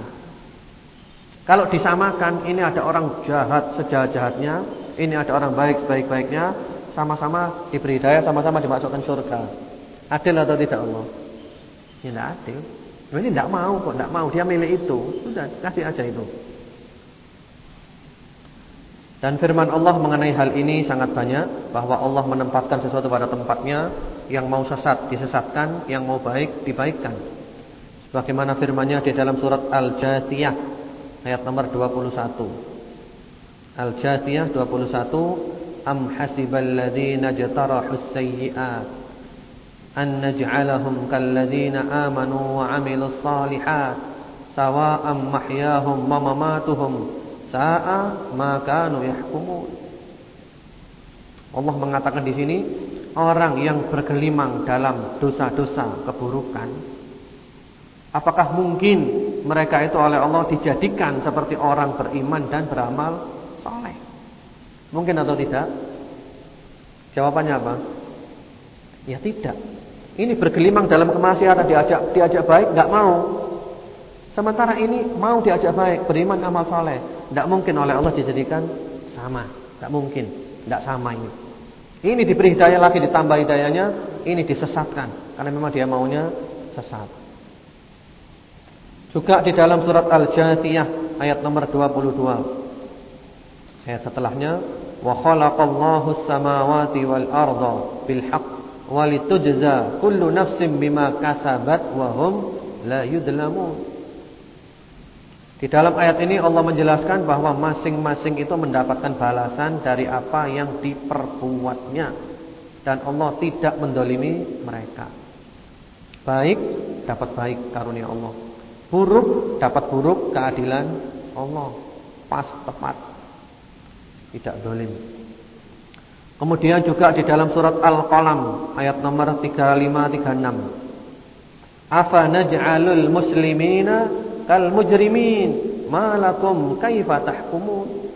Kalau disamakan, ini ada orang jahat sejahat-jahatnya, ini ada orang baik sebaik-baiknya, sama-sama diberi hidayah, sama-sama dimasukkan surga. Adil atau tidak Allah? Ini tidak adil. Ini tidak mau kok, tidak mau. Dia milih itu. Sudah, kasih aja itu. Dan firman Allah mengenai hal ini sangat banyak bahwa Allah menempatkan sesuatu pada tempatnya, yang mau sesat disesatkan, yang mau baik dibaikkan. Sebagaimana firman-Nya di dalam surat Al-Jathiyah ayat nomor 21. Al-Jathiyah 21, am hasibal ladzina jatarahus sayyi'at kal ladzina amanu wa 'amilus shalihat sawa'am mahyahum wa mamatuhum Sa'a maka yahkumun. Allah mengatakan di sini orang yang bergelimang dalam dosa-dosa keburukan apakah mungkin mereka itu oleh Allah dijadikan seperti orang beriman dan beramal soleh? Mungkin atau tidak? Jawabannya apa? Ya tidak. Ini bergelimang dalam kemaksiatan diajak diajak baik nggak mau. Sementara ini mau diajak baik, beriman amal soleh. Tidak mungkin oleh Allah dijadikan sama. Tidak mungkin. Tidak sama ini. Ini diberi hidayah lagi ditambah hidayahnya. Ini disesatkan. Karena memang dia maunya sesat. Juga di dalam surat Al-Jathiyah ayat nomor 22. Ayat setelahnya wa khalaqallahu samawati wal arda bil haqq litujza kullu nafsin bima kasabat wa hum la yudlamun. Di dalam ayat ini Allah menjelaskan bahwa masing-masing itu mendapatkan balasan dari apa yang diperbuatnya dan Allah tidak mendolimi mereka. Baik dapat baik karunia Allah, buruk dapat buruk keadilan Allah, pas tepat. Tidak dolim. Kemudian juga di dalam surat Al-Qalam ayat nomor 3536. Afa naj'alul muslimina kal mujrimin malakum kaifa tahkumun?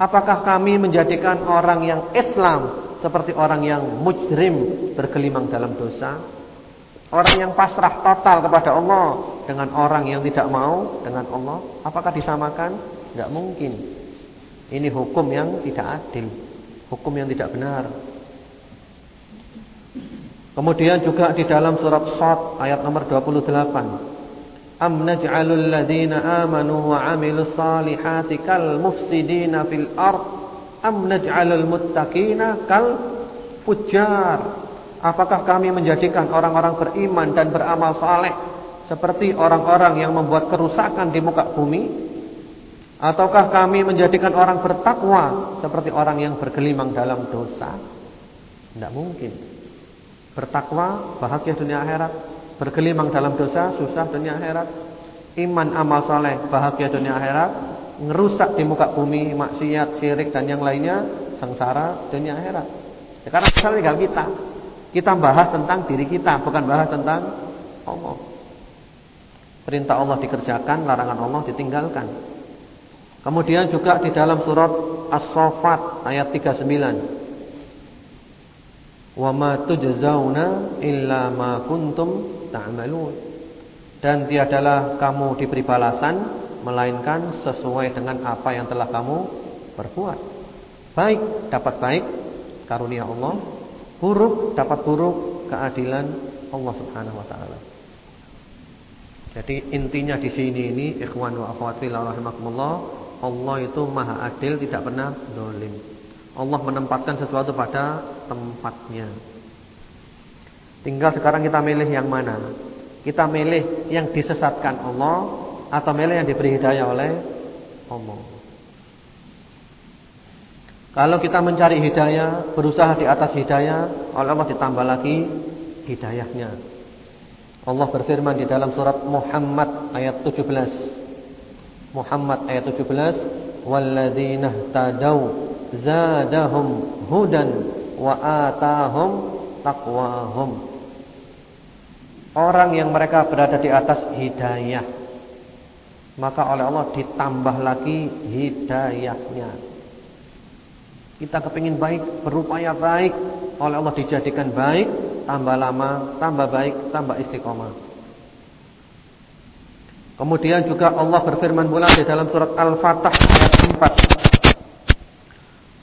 Apakah kami menjadikan orang yang Islam seperti orang yang mujrim bergelimang dalam dosa? Orang yang pasrah total kepada Allah dengan orang yang tidak mau dengan Allah, apakah disamakan? Tidak mungkin. Ini hukum yang tidak adil, hukum yang tidak benar. Kemudian juga di dalam surat Shad ayat nomor 28. Am naj'alul ladzina amanu wa 'amilus salihati kal mufsidina fil ard am naj'alul muttaqina kal fujjar Apakah kami menjadikan orang-orang beriman dan beramal saleh seperti orang-orang yang membuat kerusakan di muka bumi? Ataukah kami menjadikan orang bertakwa seperti orang yang bergelimang dalam dosa? Tidak mungkin. Bertakwa bahagia dunia akhirat, bergelimang dalam dosa susah dunia akhirat. Iman amal saleh bahagia dunia akhirat, ngerusak di muka bumi maksiat, syirik dan yang lainnya sengsara dunia akhirat. Ya, karena tinggal kita. Kita bahas tentang diri kita, bukan bahas tentang Allah. Perintah Allah dikerjakan, larangan Allah ditinggalkan. Kemudian juga di dalam surat As-Saffat ayat 39. Wa ma tujzauna illa ma kuntum ta'malun. Dan tiadalah kamu diberi balasan melainkan sesuai dengan apa yang telah kamu perbuat. Baik dapat baik karunia Allah, buruk dapat buruk keadilan Allah Subhanahu wa taala. Jadi intinya di sini ini ikhwan wa akhwat rahimakumullah, Allah itu maha adil tidak pernah zalim. Allah menempatkan sesuatu pada tempatnya. Tinggal sekarang kita milih yang mana? Kita milih yang disesatkan Allah atau milih yang diberi hidayah oleh Allah. Kalau kita mencari hidayah, berusaha di atas hidayah, oleh Allah ditambah lagi hidayahnya. Allah berfirman di dalam surat Muhammad ayat 17. Muhammad ayat 17, "Walladzina tadau zadahum hudan wa atahum taqwahum." Orang yang mereka berada di atas hidayah, maka oleh Allah ditambah lagi hidayahnya. Kita kepingin baik, berupaya baik, oleh Allah dijadikan baik, tambah lama, tambah baik, tambah istiqomah. Kemudian juga Allah berfirman pula di dalam surat Al-Fatah ayat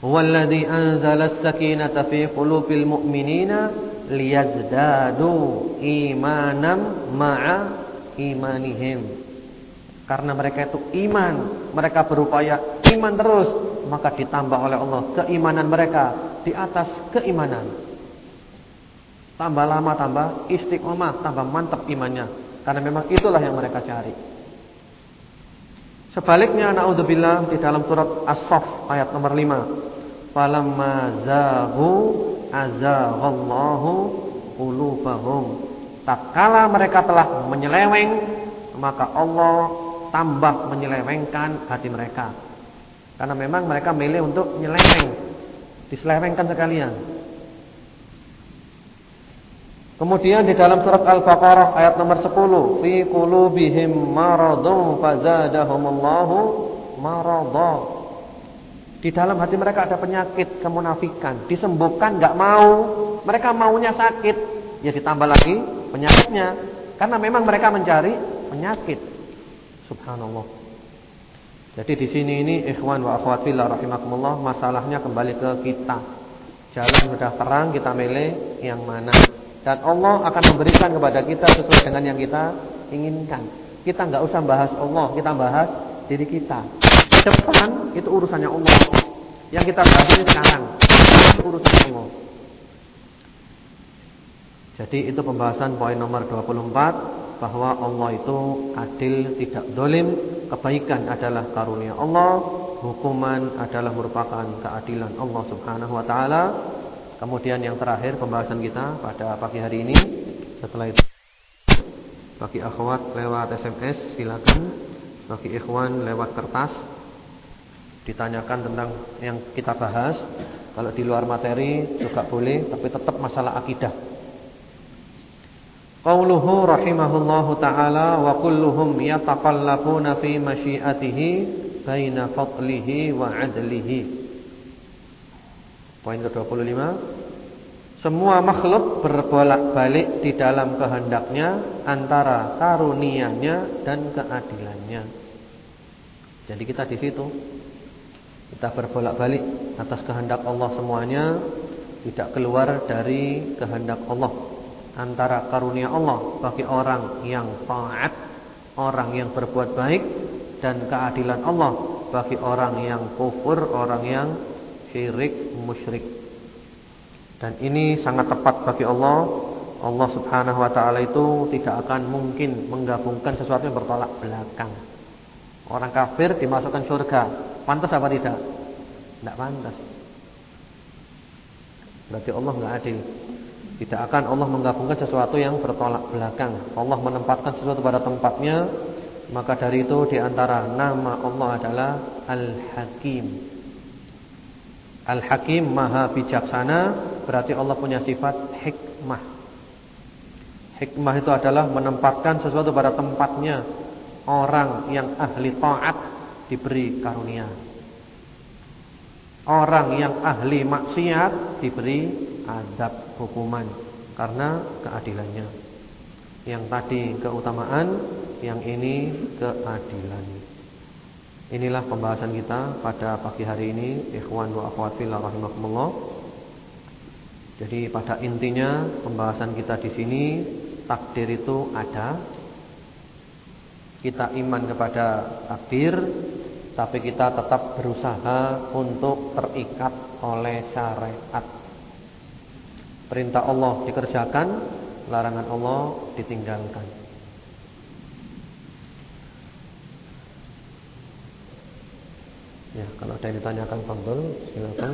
4. Huwallazi anzala as-sakinata fi qulubil mu'minina liyazdadu imanam ma'a imanihim. Karena mereka itu iman, mereka berupaya iman terus, maka ditambah oleh Allah keimanan mereka di atas keimanan. Tambah lama tambah istiqomah, tambah mantap imannya. Karena memang itulah yang mereka cari. Sebaliknya naudzubillah di dalam surat As-Saff ayat nomor 5. Falamma zaghu azaghallahu qulubahum. Tatkala mereka telah menyeleweng, maka Allah tambah menyelewengkan hati mereka. Karena memang mereka milih untuk nyeleweng, diselewengkan sekalian. Kemudian di dalam surat Al-Baqarah ayat nomor 10, fi qulubihim maradun fazadahumullahu marada. Di dalam hati mereka ada penyakit kemunafikan, disembuhkan enggak mau, mereka maunya sakit, ya ditambah lagi penyakitnya. Karena memang mereka mencari penyakit. Subhanallah. Jadi di sini ini ikhwan wa akhwat fillah rahimakumullah masalahnya kembali ke kita. Jalan sudah terang kita milih yang mana. Dan Allah akan memberikan kepada kita sesuai dengan yang kita inginkan. Kita nggak usah bahas Allah, kita bahas diri kita. Depan itu urusannya Allah. Yang kita bahas ini sekarang itu urusan Allah. Jadi itu pembahasan poin nomor 24 bahwa Allah itu adil tidak dolim kebaikan adalah karunia Allah hukuman adalah merupakan keadilan Allah Subhanahu wa taala kemudian yang terakhir pembahasan kita pada pagi hari ini setelah itu bagi akhwat lewat SMS silakan bagi ikhwan lewat kertas ditanyakan tentang yang kita bahas. Kalau di luar materi juga boleh, tapi tetap masalah akidah. Qauluhu rahimahullahu taala wa kulluhum yataqallabuna fi masyiatihi baina fadlihi wa adlihi. Poin ke-25. Semua makhluk berbolak-balik di dalam kehendaknya antara karunia-Nya dan keadilannya. Jadi kita di situ. Kita berbolak-balik atas kehendak Allah semuanya, tidak keluar dari kehendak Allah. Antara karunia Allah bagi orang yang taat, orang yang berbuat baik dan keadilan Allah bagi orang yang kufur, orang yang syirik, musyrik. Dan ini sangat tepat bagi Allah. Allah Subhanahu wa taala itu tidak akan mungkin menggabungkan sesuatu yang bertolak belakang. Orang kafir dimasukkan surga, pantas apa tidak? Tidak pantas. Berarti Allah enggak adil. Tidak akan Allah menggabungkan sesuatu yang bertolak belakang. Allah menempatkan sesuatu pada tempatnya, maka dari itu di antara nama Allah adalah Al-Hakim. Al-Hakim maha bijaksana Berarti Allah punya sifat hikmah. Hikmah itu adalah menempatkan sesuatu pada tempatnya Orang yang ahli taat diberi karunia. Orang yang ahli maksiat diberi adab hukuman Karena keadilannya. Yang tadi keutamaan Yang ini keadilan Inilah pembahasan kita pada pagi hari ini Ikhwan wa akhwat fillah rahimakumullah. Jadi pada intinya pembahasan kita di sini Takdir itu ada. Kita iman kepada takdir Tapi kita tetap berusaha untuk terikat oleh syariat. Perintah Allah dikerjakan Larangan Allah ditinggalkan Ya, kalau ada yang ditanyakan Fadl, silakan.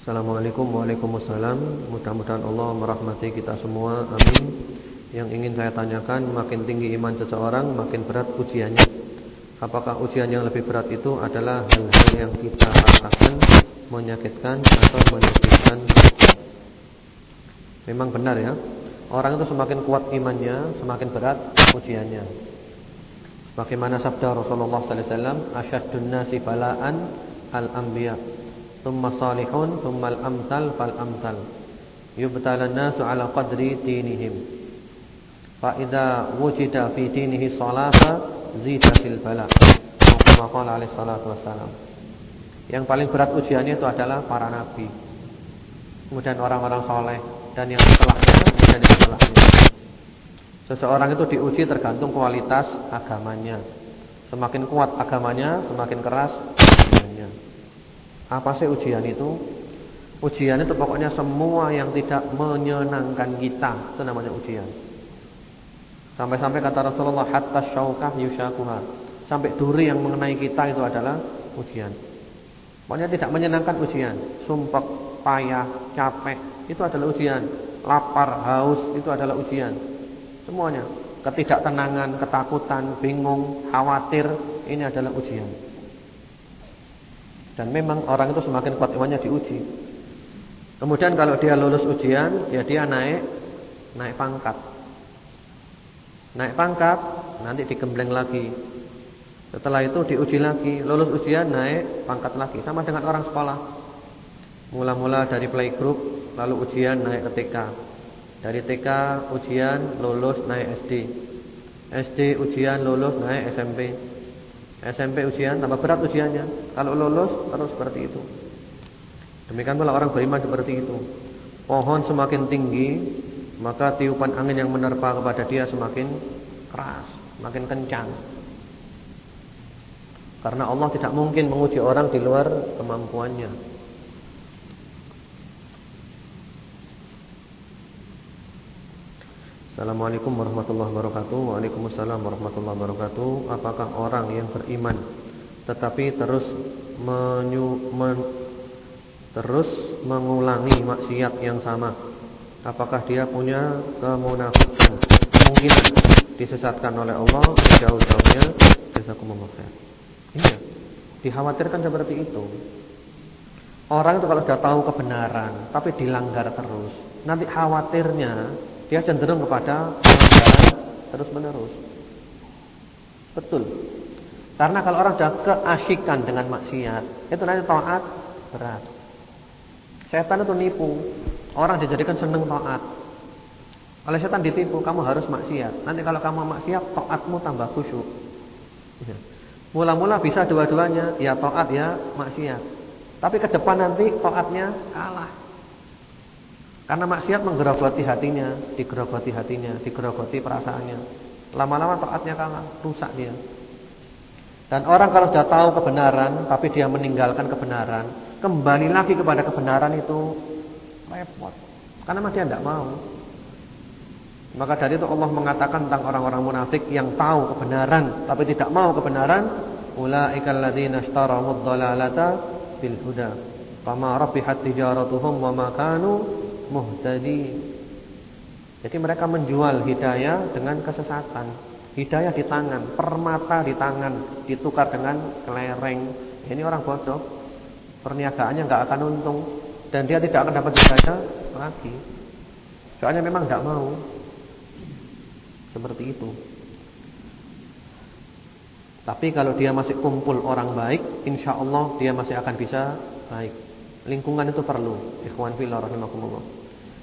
Assalamualaikum Waalaikumsalam Mudah-mudahan Allah merahmati kita semua. Amin. Yang ingin saya tanyakan Makin tinggi iman seseorang Makin berat ujiannya. Apakah ujian yang lebih berat itu adalah Hal-hal yang kita rasakan Menyakitkan atau menyakitkan Memang benar ya Orang itu semakin kuat imannya, semakin berat ujiannya. Bagaimana sabda Rasulullah sallallahu alaihi wasallam, "Asyaddun nasi bala'an al-anbiya, tsumma salihun, tsumma al-amsal fal amsal." Yubtalan nasu ala qadri dinihim. Fa idza wujida fi dinihi salata zida fil bala. Qala alaihi salatu wassalam. Yang paling berat ujiannya itu adalah para nabi. Kemudian orang-orang soleh dan yang setelahnya yang. Seseorang itu diuji tergantung kualitas agamanya. Semakin kuat agamanya, semakin keras ujiannya. Apa sih ujian itu? Ujian itu pokoknya semua yang tidak menyenangkan kita, itu namanya ujian. Sampai-sampai kata Rasulullah hatta syaukah yusyakuha. Sampai duri yang mengenai kita itu adalah ujian. Pokoknya tidak menyenangkan ujian, sumpah, payah, capek, itu adalah ujian. Lapar, haus itu adalah ujian. Semuanya. Ketidaktenangan, ketakutan, bingung, khawatir, ini adalah ujian. Dan memang orang itu semakin kuat imannya diuji. Kemudian kalau dia lulus ujian, ya dia naik naik pangkat. Naik pangkat, nanti digembleng lagi. Setelah itu diuji lagi, lulus ujian naik pangkat lagi, sama dengan orang sekolah. Mula-mula dari playgroup Lalu ujian naik ke TK Dari TK ujian lulus naik SD SD ujian lulus naik SMP SMP ujian tambah berat ujiannya. Kalau lulus terus seperti itu. Demikian pula orang beriman seperti itu. Pohon semakin tinggi Maka tiupan angin yang menerpa kepada dia semakin keras Semakin kencang. Karena Allah tidak mungkin menguji orang di luar kemampuannya Assalamualaikum warahmatullahi wabarakatuh Waalaikumsalam warahmatullahi wabarakatuh Apakah orang yang beriman Tetapi terus menyu, men, Terus mengulangi maksiat yang sama Apakah dia punya kemunafikan Kemungkinan disesatkan oleh Allah jauh-jauhnya. Iya. Dikhawatirkan seperti itu. Orang itu kalau sudah tahu kebenaran tapi dilanggar terus, nanti khawatirnya dia cenderung kepada pelanggaran terus-menerus. Betul. Karena kalau orang sudah keasikan dengan maksiat, itu nanti taat berat. Setan itu nipu. Orang dijadikan seneng taat. Oleh setan ditipu, kamu harus maksiat. Nanti kalau kamu maksiat, taatmu tambah khusyuk. Ya. Mula-mula bisa dua-duanya, ya taat ya maksiat. Tapi ke depan nanti taatnya kalah. Karena maksiat menggerogoti hatinya, digerogoti hatinya, digerogoti perasaannya. Lama-lama taatnya kalah, rusak dia. Dan orang kalau sudah tahu kebenaran tapi dia meninggalkan kebenaran, kembali lagi kepada kebenaran itu repot. Karena dia tidak mau. Maka dari itu Allah mengatakan tentang orang-orang munafik yang tahu kebenaran tapi tidak mau kebenaran, ulaikal ladzina ishtarawud dhalalata bil huda. Fama rabihat tijaratuhum wa ma kanu muhtadin. Jadi mereka menjual hidayah dengan kesesatan. Hidayah di tangan, permata di tangan, ditukar dengan kelereng. Ini orang bodoh. Perniagaannya nggak akan untung dan dia tidak akan dapat hidayah lagi. Soalnya memang nggak mau. Seperti itu. Tapi kalau dia masih kumpul orang baik, insya Allah dia masih akan bisa baik. Lingkungan itu perlu, ikhwan fillah rahimakumullah.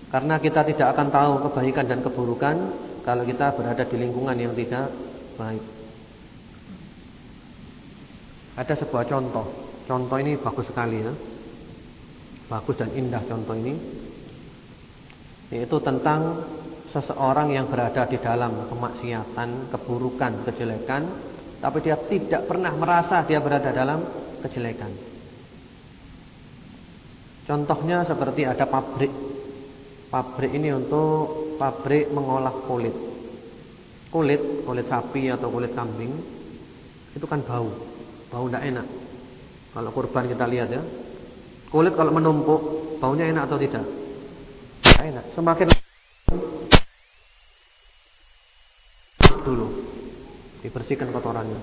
Karena kita tidak akan tahu kebaikan dan keburukan kalau kita berada di lingkungan yang tidak baik. Ada sebuah contoh. Contoh ini bagus sekali ya. Bagus dan indah contoh ini. Yaitu tentang seseorang yang berada di dalam kemaksiatan, keburukan, kejelekan, tapi dia tidak pernah merasa dia berada dalam kejelekan. Contohnya seperti ada pabrik. Pabrik ini untuk pabrik mengolah kulit. Kulit, kulit sapi atau kulit kambing itu kan bau. Bau tidak enak. Kalau kurban kita lihat ya. Kulit kalau menumpuk, baunya enak atau tidak? Enak. Semakin dulu. Dibersihkan kotorannya.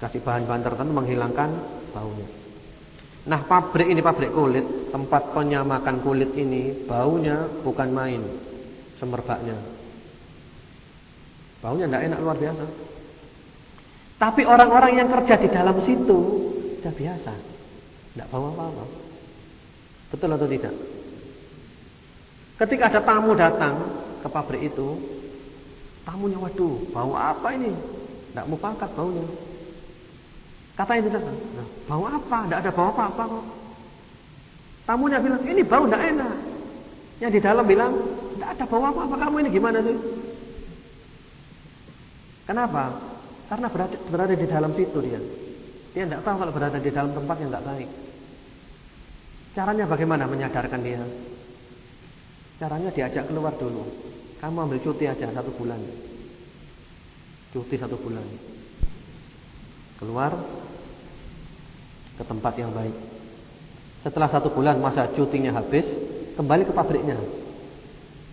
Kasih bahan-bahan tertentu menghilangkan baunya. Nah pabrik ini pabrik kulit Tempat penyamakan kulit ini Baunya bukan main Semerbaknya. Baunya tidak enak luar biasa. Tapi orang-orang yang kerja di dalam situ Sudah biasa. Tidak bau apa-apa. Betul atau tidak? Ketika ada tamu datang Ke pabrik itu Tamunya waduh, bau apa ini? Tidak mau pangkat baunya. Kata itu nah, bau apa? Tidak ada bau apa-apa kok. Tamunya bilang, ini bau tidak enak. Yang di dalam bilang, tidak ada bau apa-apa. Kamu ini gimana sih? Kenapa? Karena berada, berada di dalam situ dia. Dia tidak tahu kalau berada di dalam tempat yang tidak baik. Caranya bagaimana menyadarkan dia? Caranya diajak keluar dulu. Kamu ambil cuti aja satu bulan. Cuti satu bulan. Keluar ke tempat yang baik. Setelah satu bulan masa cutinya habis, kembali ke pabriknya.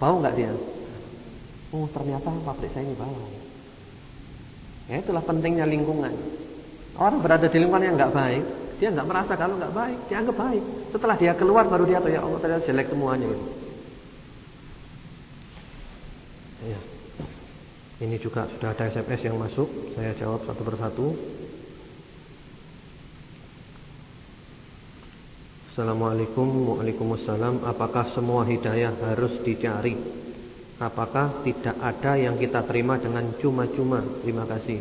Bau nggak dia? Oh ternyata pabrik saya ini bau. Ya itulah pentingnya lingkungan. Orang berada di lingkungan yang nggak baik, dia nggak merasa kalau nggak baik, dia anggap baik. Setelah dia keluar baru dia tahu ya Allah ternyata jelek semuanya. Ya. Ini juga sudah ada SMS yang masuk, saya jawab satu persatu. Assalamualaikum Waalaikumsalam. Apakah semua hidayah harus dicari? Apakah tidak ada yang kita terima dengan cuma-cuma? Terima kasih.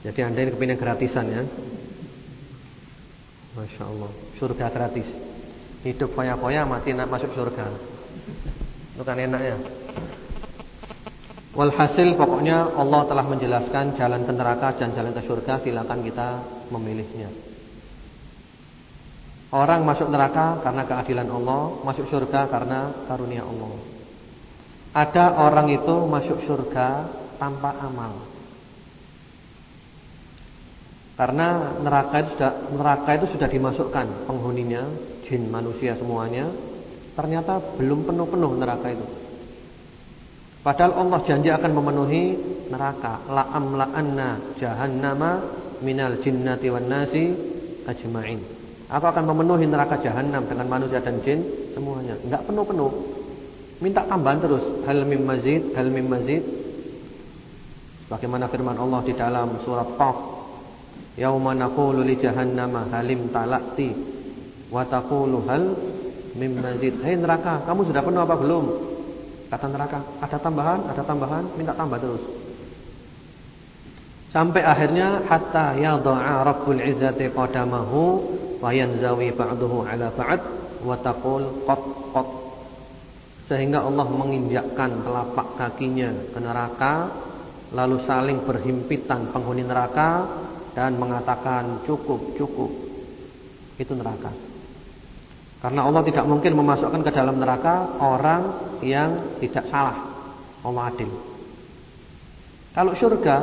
Jadi anda ini kepingin gratisan ya? Masya Allah. Surga gratis. Hidup foya-foya mati nak masuk surga. Itu kan enak ya? Walhasil pokoknya Allah telah menjelaskan jalan ke neraka dan jalan ke surga. Silakan kita memilihnya. Orang masuk neraka karena keadilan Allah, masuk surga karena karunia Allah. Ada orang itu masuk surga tanpa amal. Karena neraka itu sudah neraka itu sudah dimasukkan penghuninya, jin, manusia semuanya. Ternyata belum penuh-penuh neraka itu. Padahal Allah janji akan memenuhi neraka. La amla'anna jahannama minal jinnati wan nasi ajma'in. Aku akan memenuhi neraka jahanam dengan manusia dan jin semuanya. Enggak penuh-penuh. Minta tambahan terus. Hal mim mazid, hal mim mazid. Bagaimana firman Allah di dalam surat Qaf. Yauma naqulu li jahannama halim talati wa taqulu hal mim mazid. Hei neraka, kamu sudah penuh apa belum? Kata neraka, ada tambahan, ada tambahan, minta tambah terus. Sampai akhirnya hatta yadha'a rabbul izzati qadamahu wa yanzawi ba'dahu ala ba'd wa taqul qat qat. Sehingga Allah menginjakkan telapak kakinya ke neraka lalu saling berhimpitan penghuni neraka dan mengatakan cukup cukup. Itu neraka. Karena Allah tidak mungkin memasukkan ke dalam neraka orang yang tidak salah. Allah adil. Kalau surga,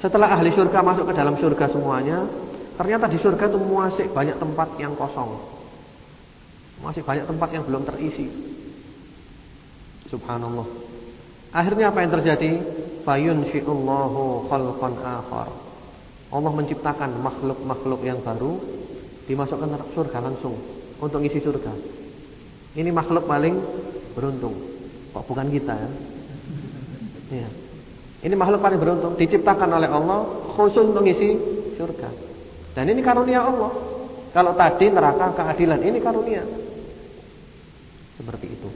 setelah ahli surga masuk ke dalam surga semuanya, ternyata di surga itu masih banyak tempat yang kosong. Masih banyak tempat yang belum terisi. Subhanallah. Akhirnya apa yang terjadi? Fayunshi'ullahu khalqan akhar. Allah menciptakan makhluk-makhluk yang baru dimasukkan ke surga langsung untuk isi surga. Ini makhluk paling beruntung. Kok bukan kita ya? ya. Ini makhluk paling beruntung diciptakan oleh Allah khusus untuk isi surga. Dan ini karunia Allah. Kalau tadi neraka keadilan, ini karunia. Seperti itu.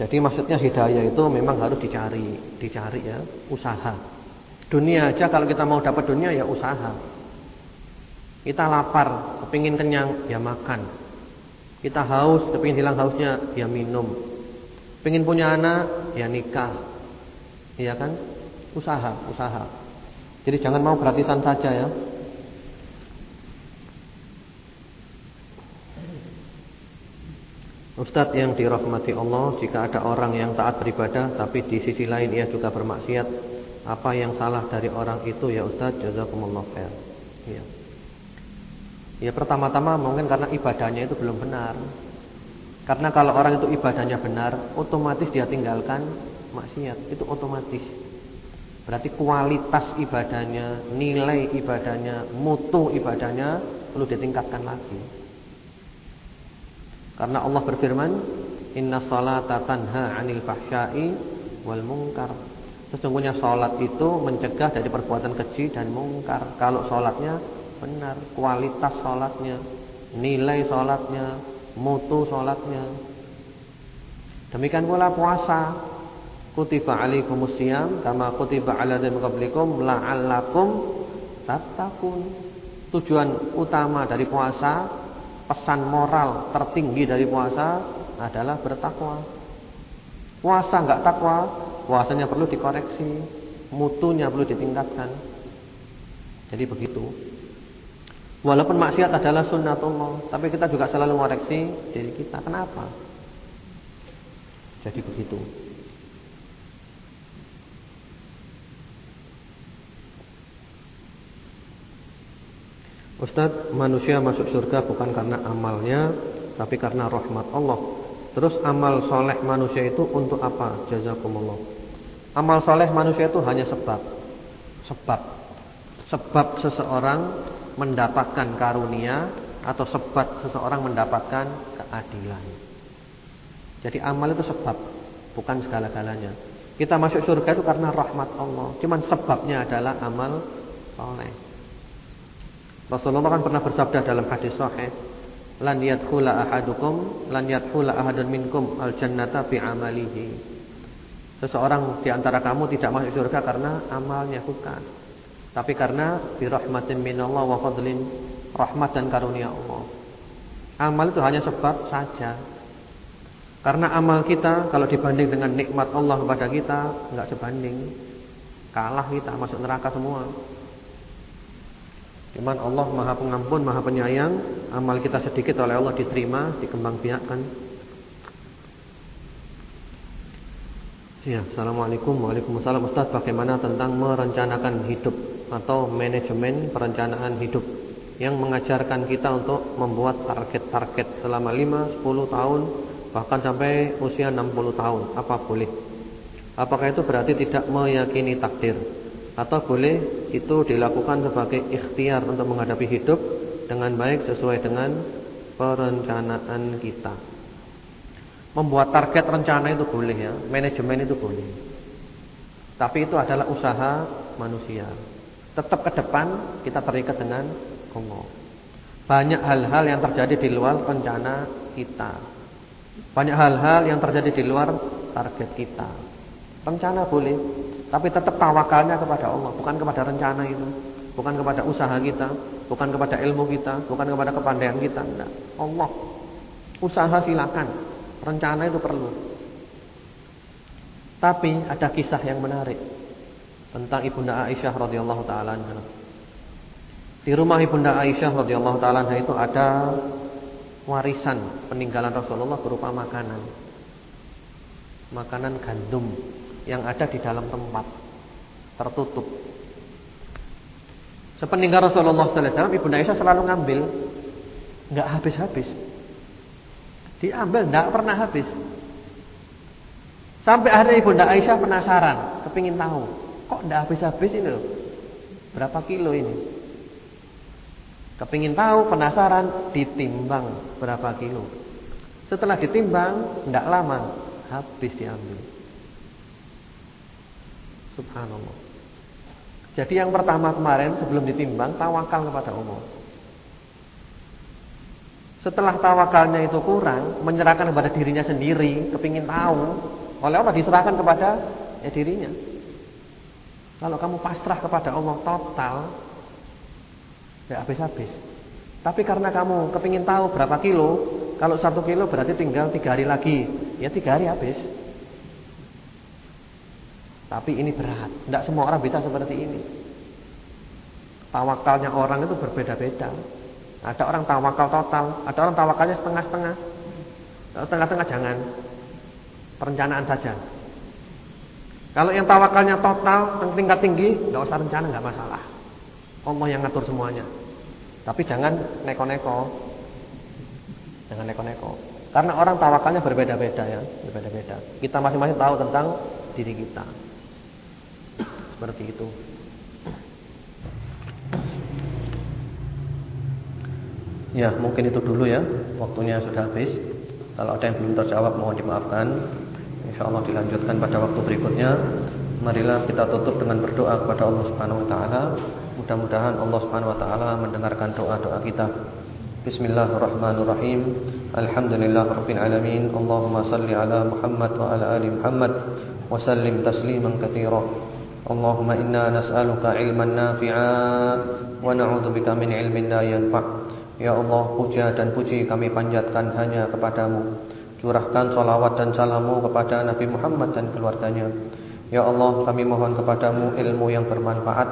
Jadi maksudnya hidayah itu memang harus dicari, dicari ya, usaha. Dunia aja kalau kita mau dapat dunia ya usaha. Kita lapar, kepingin kenyang, ya makan. Kita haus, kepingin hilang hausnya, ya minum. Pengen punya anak, ya nikah. Iya kan? Usaha, usaha. Jadi jangan mau gratisan saja ya. Ustadz yang dirahmati Allah Jika ada orang yang taat beribadah Tapi di sisi lain ia juga bermaksiat Apa yang salah dari orang itu ya Ustadz Jazakumullah khair ya. Ya pertama-tama mungkin karena ibadahnya itu belum benar. Karena kalau orang itu ibadahnya benar, otomatis dia tinggalkan maksiat. Itu otomatis. Berarti kualitas ibadahnya, nilai ibadahnya, mutu ibadahnya perlu ditingkatkan lagi. Karena Allah berfirman, "Inna salata tanha 'anil fahsya'i wal munkar." Sesungguhnya salat itu mencegah dari perbuatan keji dan mungkar. Kalau salatnya benar kualitas sholatnya, nilai sholatnya, mutu sholatnya. Demikian pula puasa. Kutiba alaikumusiyam kama kutiba ala dzim qablikum la'allakum tattaqun. Tujuan utama dari puasa, pesan moral tertinggi dari puasa adalah bertakwa. Puasa enggak takwa, puasanya perlu dikoreksi, mutunya perlu ditingkatkan. Jadi begitu. Walaupun maksiat adalah sunnatullah, tapi kita juga selalu mengoreksi diri kita. Kenapa? Jadi begitu. Ustadz, manusia masuk surga bukan karena amalnya, tapi karena rahmat Allah. Terus amal soleh manusia itu untuk apa? Jazakumullah. Amal soleh manusia itu hanya sebab. Sebab. Sebab seseorang mendapatkan karunia atau sebab seseorang mendapatkan keadilan. Jadi amal itu sebab, bukan segala-galanya. Kita masuk surga itu karena rahmat Allah. Cuman sebabnya adalah amal soleh. Rasulullah kan pernah bersabda dalam hadis sahih, "Lan yadkhula ahadukum, lan yadkhula ahadun minkum al-jannata bi amalihi." Seseorang di antara kamu tidak masuk surga karena amalnya bukan. Tapi karena birahmatin minallah wa fadlin rahmat dan karunia Allah. Amal itu hanya sebab saja. Karena amal kita kalau dibanding dengan nikmat Allah kepada kita enggak sebanding. Kalah kita masuk neraka semua. Cuman Allah Maha Pengampun, Maha Penyayang, amal kita sedikit oleh Allah diterima, dikembangbiakkan. Ya, Assalamualaikum. Waalaikumsalam Ustaz. Bagaimana tentang merencanakan hidup Atau manajemen perencanaan hidup Yang mengajarkan kita untuk membuat target-target Selama 5, 10 tahun Bahkan sampai usia 60 tahun? Apa boleh? Apakah itu berarti tidak meyakini takdir atau boleh itu dilakukan sebagai ikhtiar untuk menghadapi hidup dengan baik sesuai dengan perencanaan kita. Membuat target rencana itu boleh ya, manajemen itu boleh. Tapi itu adalah usaha manusia. Tetap ke depan kita terikat dengan Allah. Banyak hal-hal yang terjadi di luar rencana kita. Banyak hal-hal yang terjadi di luar target kita. Rencana boleh, tapi tetap tawakalnya kepada Allah, bukan kepada rencana itu, bukan kepada usaha kita, bukan kepada ilmu kita, bukan kepada kepandaian kita, enggak. Allah. Usaha silakan, rencana itu perlu. Tapi ada kisah yang menarik tentang Ibunda Aisyah radhiyallahu taala Di rumah Ibunda Aisyah radhiyallahu taala itu ada warisan peninggalan Rasulullah berupa makanan. Makanan gandum yang ada di dalam tempat tertutup. Sepeninggal Rasulullah sallallahu alaihi wasallam Ibunda Aisyah selalu ngambil enggak habis-habis. Diambil enggak pernah habis. Sampai akhirnya Ibunda Aisyah penasaran, kepingin tahu, kok enggak habis-habis ini loh. Berapa kilo ini? Kepingin tahu, penasaran, ditimbang berapa kilo. Setelah ditimbang, enggak lama habis diambil. Subhanallah. Jadi yang pertama kemarin sebelum ditimbang tawakal kepada Allah. Setelah tawakalnya itu kurang, menyerahkan kepada dirinya sendiri, kepingin tahu, oleh Allah diserahkan kepada ya dirinya. Kalau kamu pasrah kepada Allah total, ya habis-habis. Tapi karena kamu kepingin tahu berapa kilo, kalau satu kilo berarti tinggal tiga hari lagi, ya tiga hari habis. Tapi ini berat. Tidak semua orang bisa seperti ini. Tawakalnya orang itu berbeda-beda. Ada orang tawakal total, ada orang tawakalnya setengah-setengah. Setengah-setengah jangan. Perencanaan saja. Kalau yang tawakalnya total, tingkat tinggi, nggak usah rencana, nggak masalah. Allah yang ngatur semuanya. Tapi jangan neko-neko. Jangan neko-neko. Karena orang tawakalnya berbeda-beda ya, berbeda-beda. Kita masing-masing tahu tentang diri kita. Seperti itu. Ya, mungkin itu dulu ya. Waktunya sudah habis. Kalau ada yang belum terjawab mohon dimaafkan. Insya Allah dilanjutkan pada waktu berikutnya. Marilah kita tutup dengan berdoa kepada Allah Subhanahu wa taala. Mudah-mudahan Allah Subhanahu wa taala mendengarkan doa-doa kita. Bismillahirrahmanirrahim. Alhamdulillahirabbil alamin. Allahumma salli ala Muhammad wa ala ali Muhammad wa sallim tasliman katsiran. اللهم إنا نسألك علما نافعا ونعوذ بك من علم لا ينفع Ya Allah, puja dan puji kami panjatkan hanya kepadamu. Curahkan salawat dan salammu kepada Nabi Muhammad dan keluarganya. Ya Allah, kami mohon kepadamu ilmu yang bermanfaat,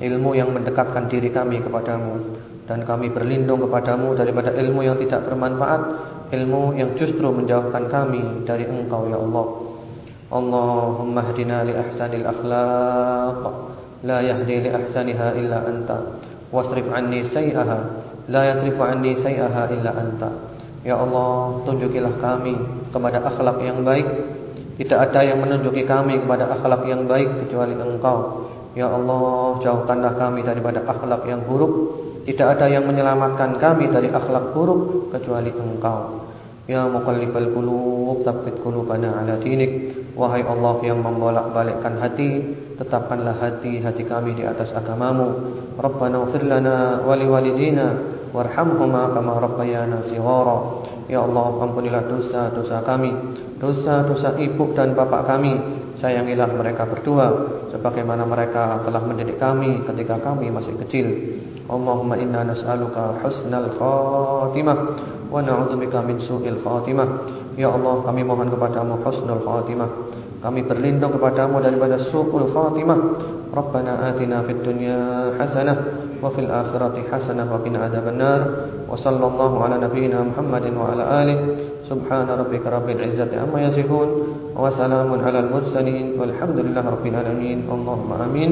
ilmu yang mendekatkan diri kami kepadamu. Dan kami berlindung kepadamu daripada ilmu yang tidak bermanfaat, ilmu yang justru menjauhkan kami dari engkau, Ya Allah. اللهم اهدنا لأحسن الأخلاق لا يهدي لأحسنها إلا أنت واصرف عني سيئها لا يصرف عني سيئها إلا أنت Ya Allah tunjukilah kami kepada akhlak yang baik Tidak ada yang menunjuki kami kepada akhlak yang baik kecuali Engkau Ya Allah jauhkanlah kami daripada akhlak yang buruk Tidak ada yang menyelamatkan kami dari akhlak buruk kecuali Engkau Ya muqallibal qulub tsabbit qulubana ala dinik Wahai Allah yang membolak-balikkan hati Tetapkanlah hati-hati kami di atas agamamu. Rabbana ufir lana wali walidina Warhamhuma kama rabbayana sighara. Ya Allah ampunilah dosa-dosa kami Dosa-dosa ibu dan bapak kami. Sayangilah mereka berdua Sebagaimana mereka telah mendidik kami ketika kami masih kecil. Allahumma inna nas'aluka husnal khatimah wa na'udzubika min su'il khatimah. Ya Allah, kami mohon kepadamu husnul khatimah. Kami berlindung kepadamu daripada su'ul khatimah. Rabbana atina fid dunya hasanah wa fil akhirati hasanah wa qina adzabannar. Wa sallallahu ala nabiyyina Muhammadin wa ala alihi. Subhana rabbika rabbil izzati amma yasifun wa salamun alal mursalin walhamdulillahi rabbil alamin. Allahumma amin.